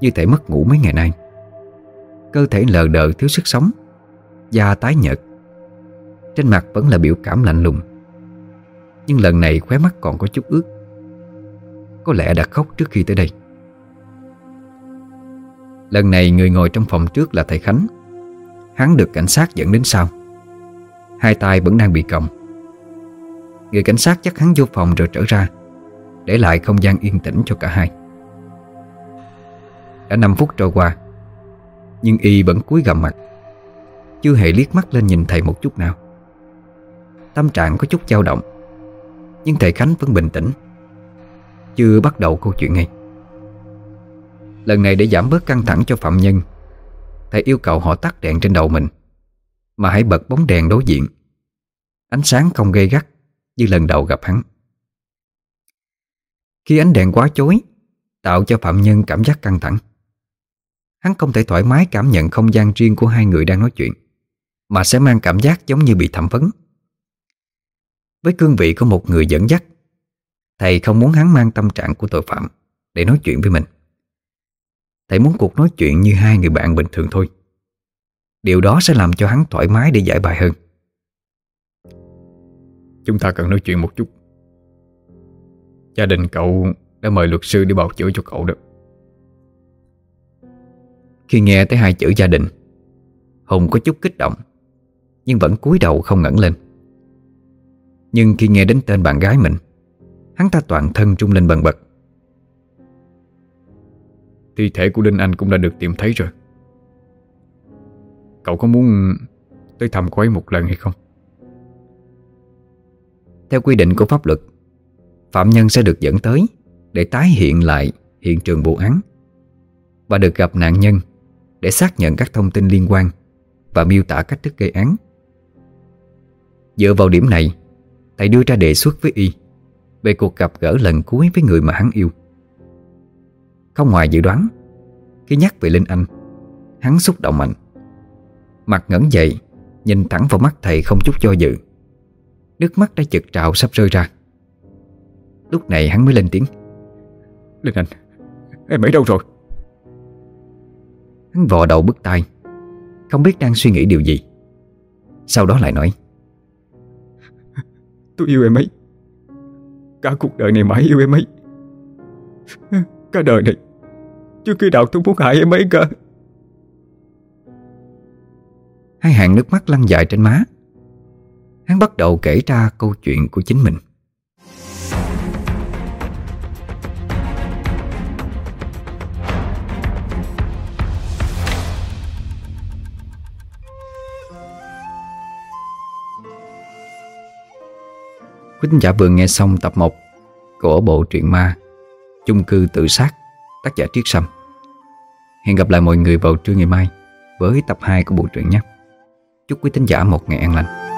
Như thể mất ngủ mấy ngày nay. Cơ thể lờ đờ thiếu sức sống, Da tái nhợt. Trên mặt vẫn là biểu cảm lạnh lùng. Nhưng lần này khóe mắt còn có chút ướt. Có lẽ đã khóc trước khi tới đây. Lần này người ngồi trong phòng trước là thầy Khánh. Hắn được cảnh sát dẫn đến sau. Hai tay vẫn đang bị còng. Người cảnh sát chắc hắn vô phòng rồi trở ra, Để lại không gian yên tĩnh cho cả hai. Đã 5 phút trôi qua, Nhưng y vẫn cúi gầm mặt. Chưa hề liếc mắt lên nhìn thầy một chút nào. Tâm trạng có chút dao động, Nhưng thầy Khánh vẫn bình tĩnh. Chưa bắt đầu câu chuyện ngay Lần này để giảm bớt căng thẳng cho phạm nhân, Thầy yêu cầu họ tắt đèn trên đầu mình, Mà hãy bật bóng đèn đối diện. Ánh sáng không gây gắt Như lần đầu gặp hắn. Khi ánh đèn quá chối Tạo cho phạm nhân cảm giác căng thẳng. Hắn không thể thoải mái cảm nhận không gian riêng của hai người đang nói chuyện, Mà sẽ mang cảm giác giống như bị thẩm vấn. Với cương vị của một người dẫn dắt Thầy không muốn hắn mang tâm trạng của tội phạm Để nói chuyện với mình. Thầy muốn cuộc nói chuyện như hai người bạn bình thường thôi. Điều đó sẽ làm cho hắn thoải mái để giải bài hơn. Chúng ta cần nói chuyện một chút. Gia đình cậu đã mời luật sư để bào chữa cho cậu đó. Khi nghe tới hai chữ gia đình Hùng có chút kích động Nhưng vẫn cúi đầu không ngẩng lên. Nhưng khi nghe đến tên bạn gái mình Hắn ta toàn thân trung lên bần bật. Thi thể của Đinh Anh cũng đã được tìm thấy rồi. Cậu có muốn tới thăm cô ấy một lần hay không? Theo quy định của pháp luật, Phạm nhân sẽ được dẫn tới Để tái hiện lại hiện trường vụ án Và được gặp nạn nhân Để xác nhận các thông tin liên quan Và miêu tả cách thức gây án. Dựa vào điểm này, Thầy đưa ra đề xuất với Y. Về cuộc gặp gỡ lần cuối với người mà hắn yêu. Không ngoài dự đoán Khi nhắc về Linh Anh Hắn xúc động mạnh. Mặt ngẩn dậy Nhìn thẳng vào mắt thầy không chút do dự. Nước mắt đã chực trào sắp rơi ra. Lúc này hắn mới lên tiếng. Linh Anh Em ấy đâu rồi? Hắn vò đầu bứt tai Không biết đang suy nghĩ điều gì. Sau đó lại nói. Tôi yêu em ấy Cả cuộc đời này mãi yêu em ấy. Cả đời này, Chưa khi nào tôi muốn hại em ấy cả. Hai hàng nước mắt lăn dài trên má. Hắn bắt đầu kể ra câu chuyện của chính mình. Quý thính giả vừa nghe xong tập 1 của bộ truyện ma chung cư tự sát, tác giả Triết Sâm. Hẹn gặp lại mọi người vào trưa ngày mai với tập 2 của bộ truyện nhé. Chúc quý thính giả một ngày an lành.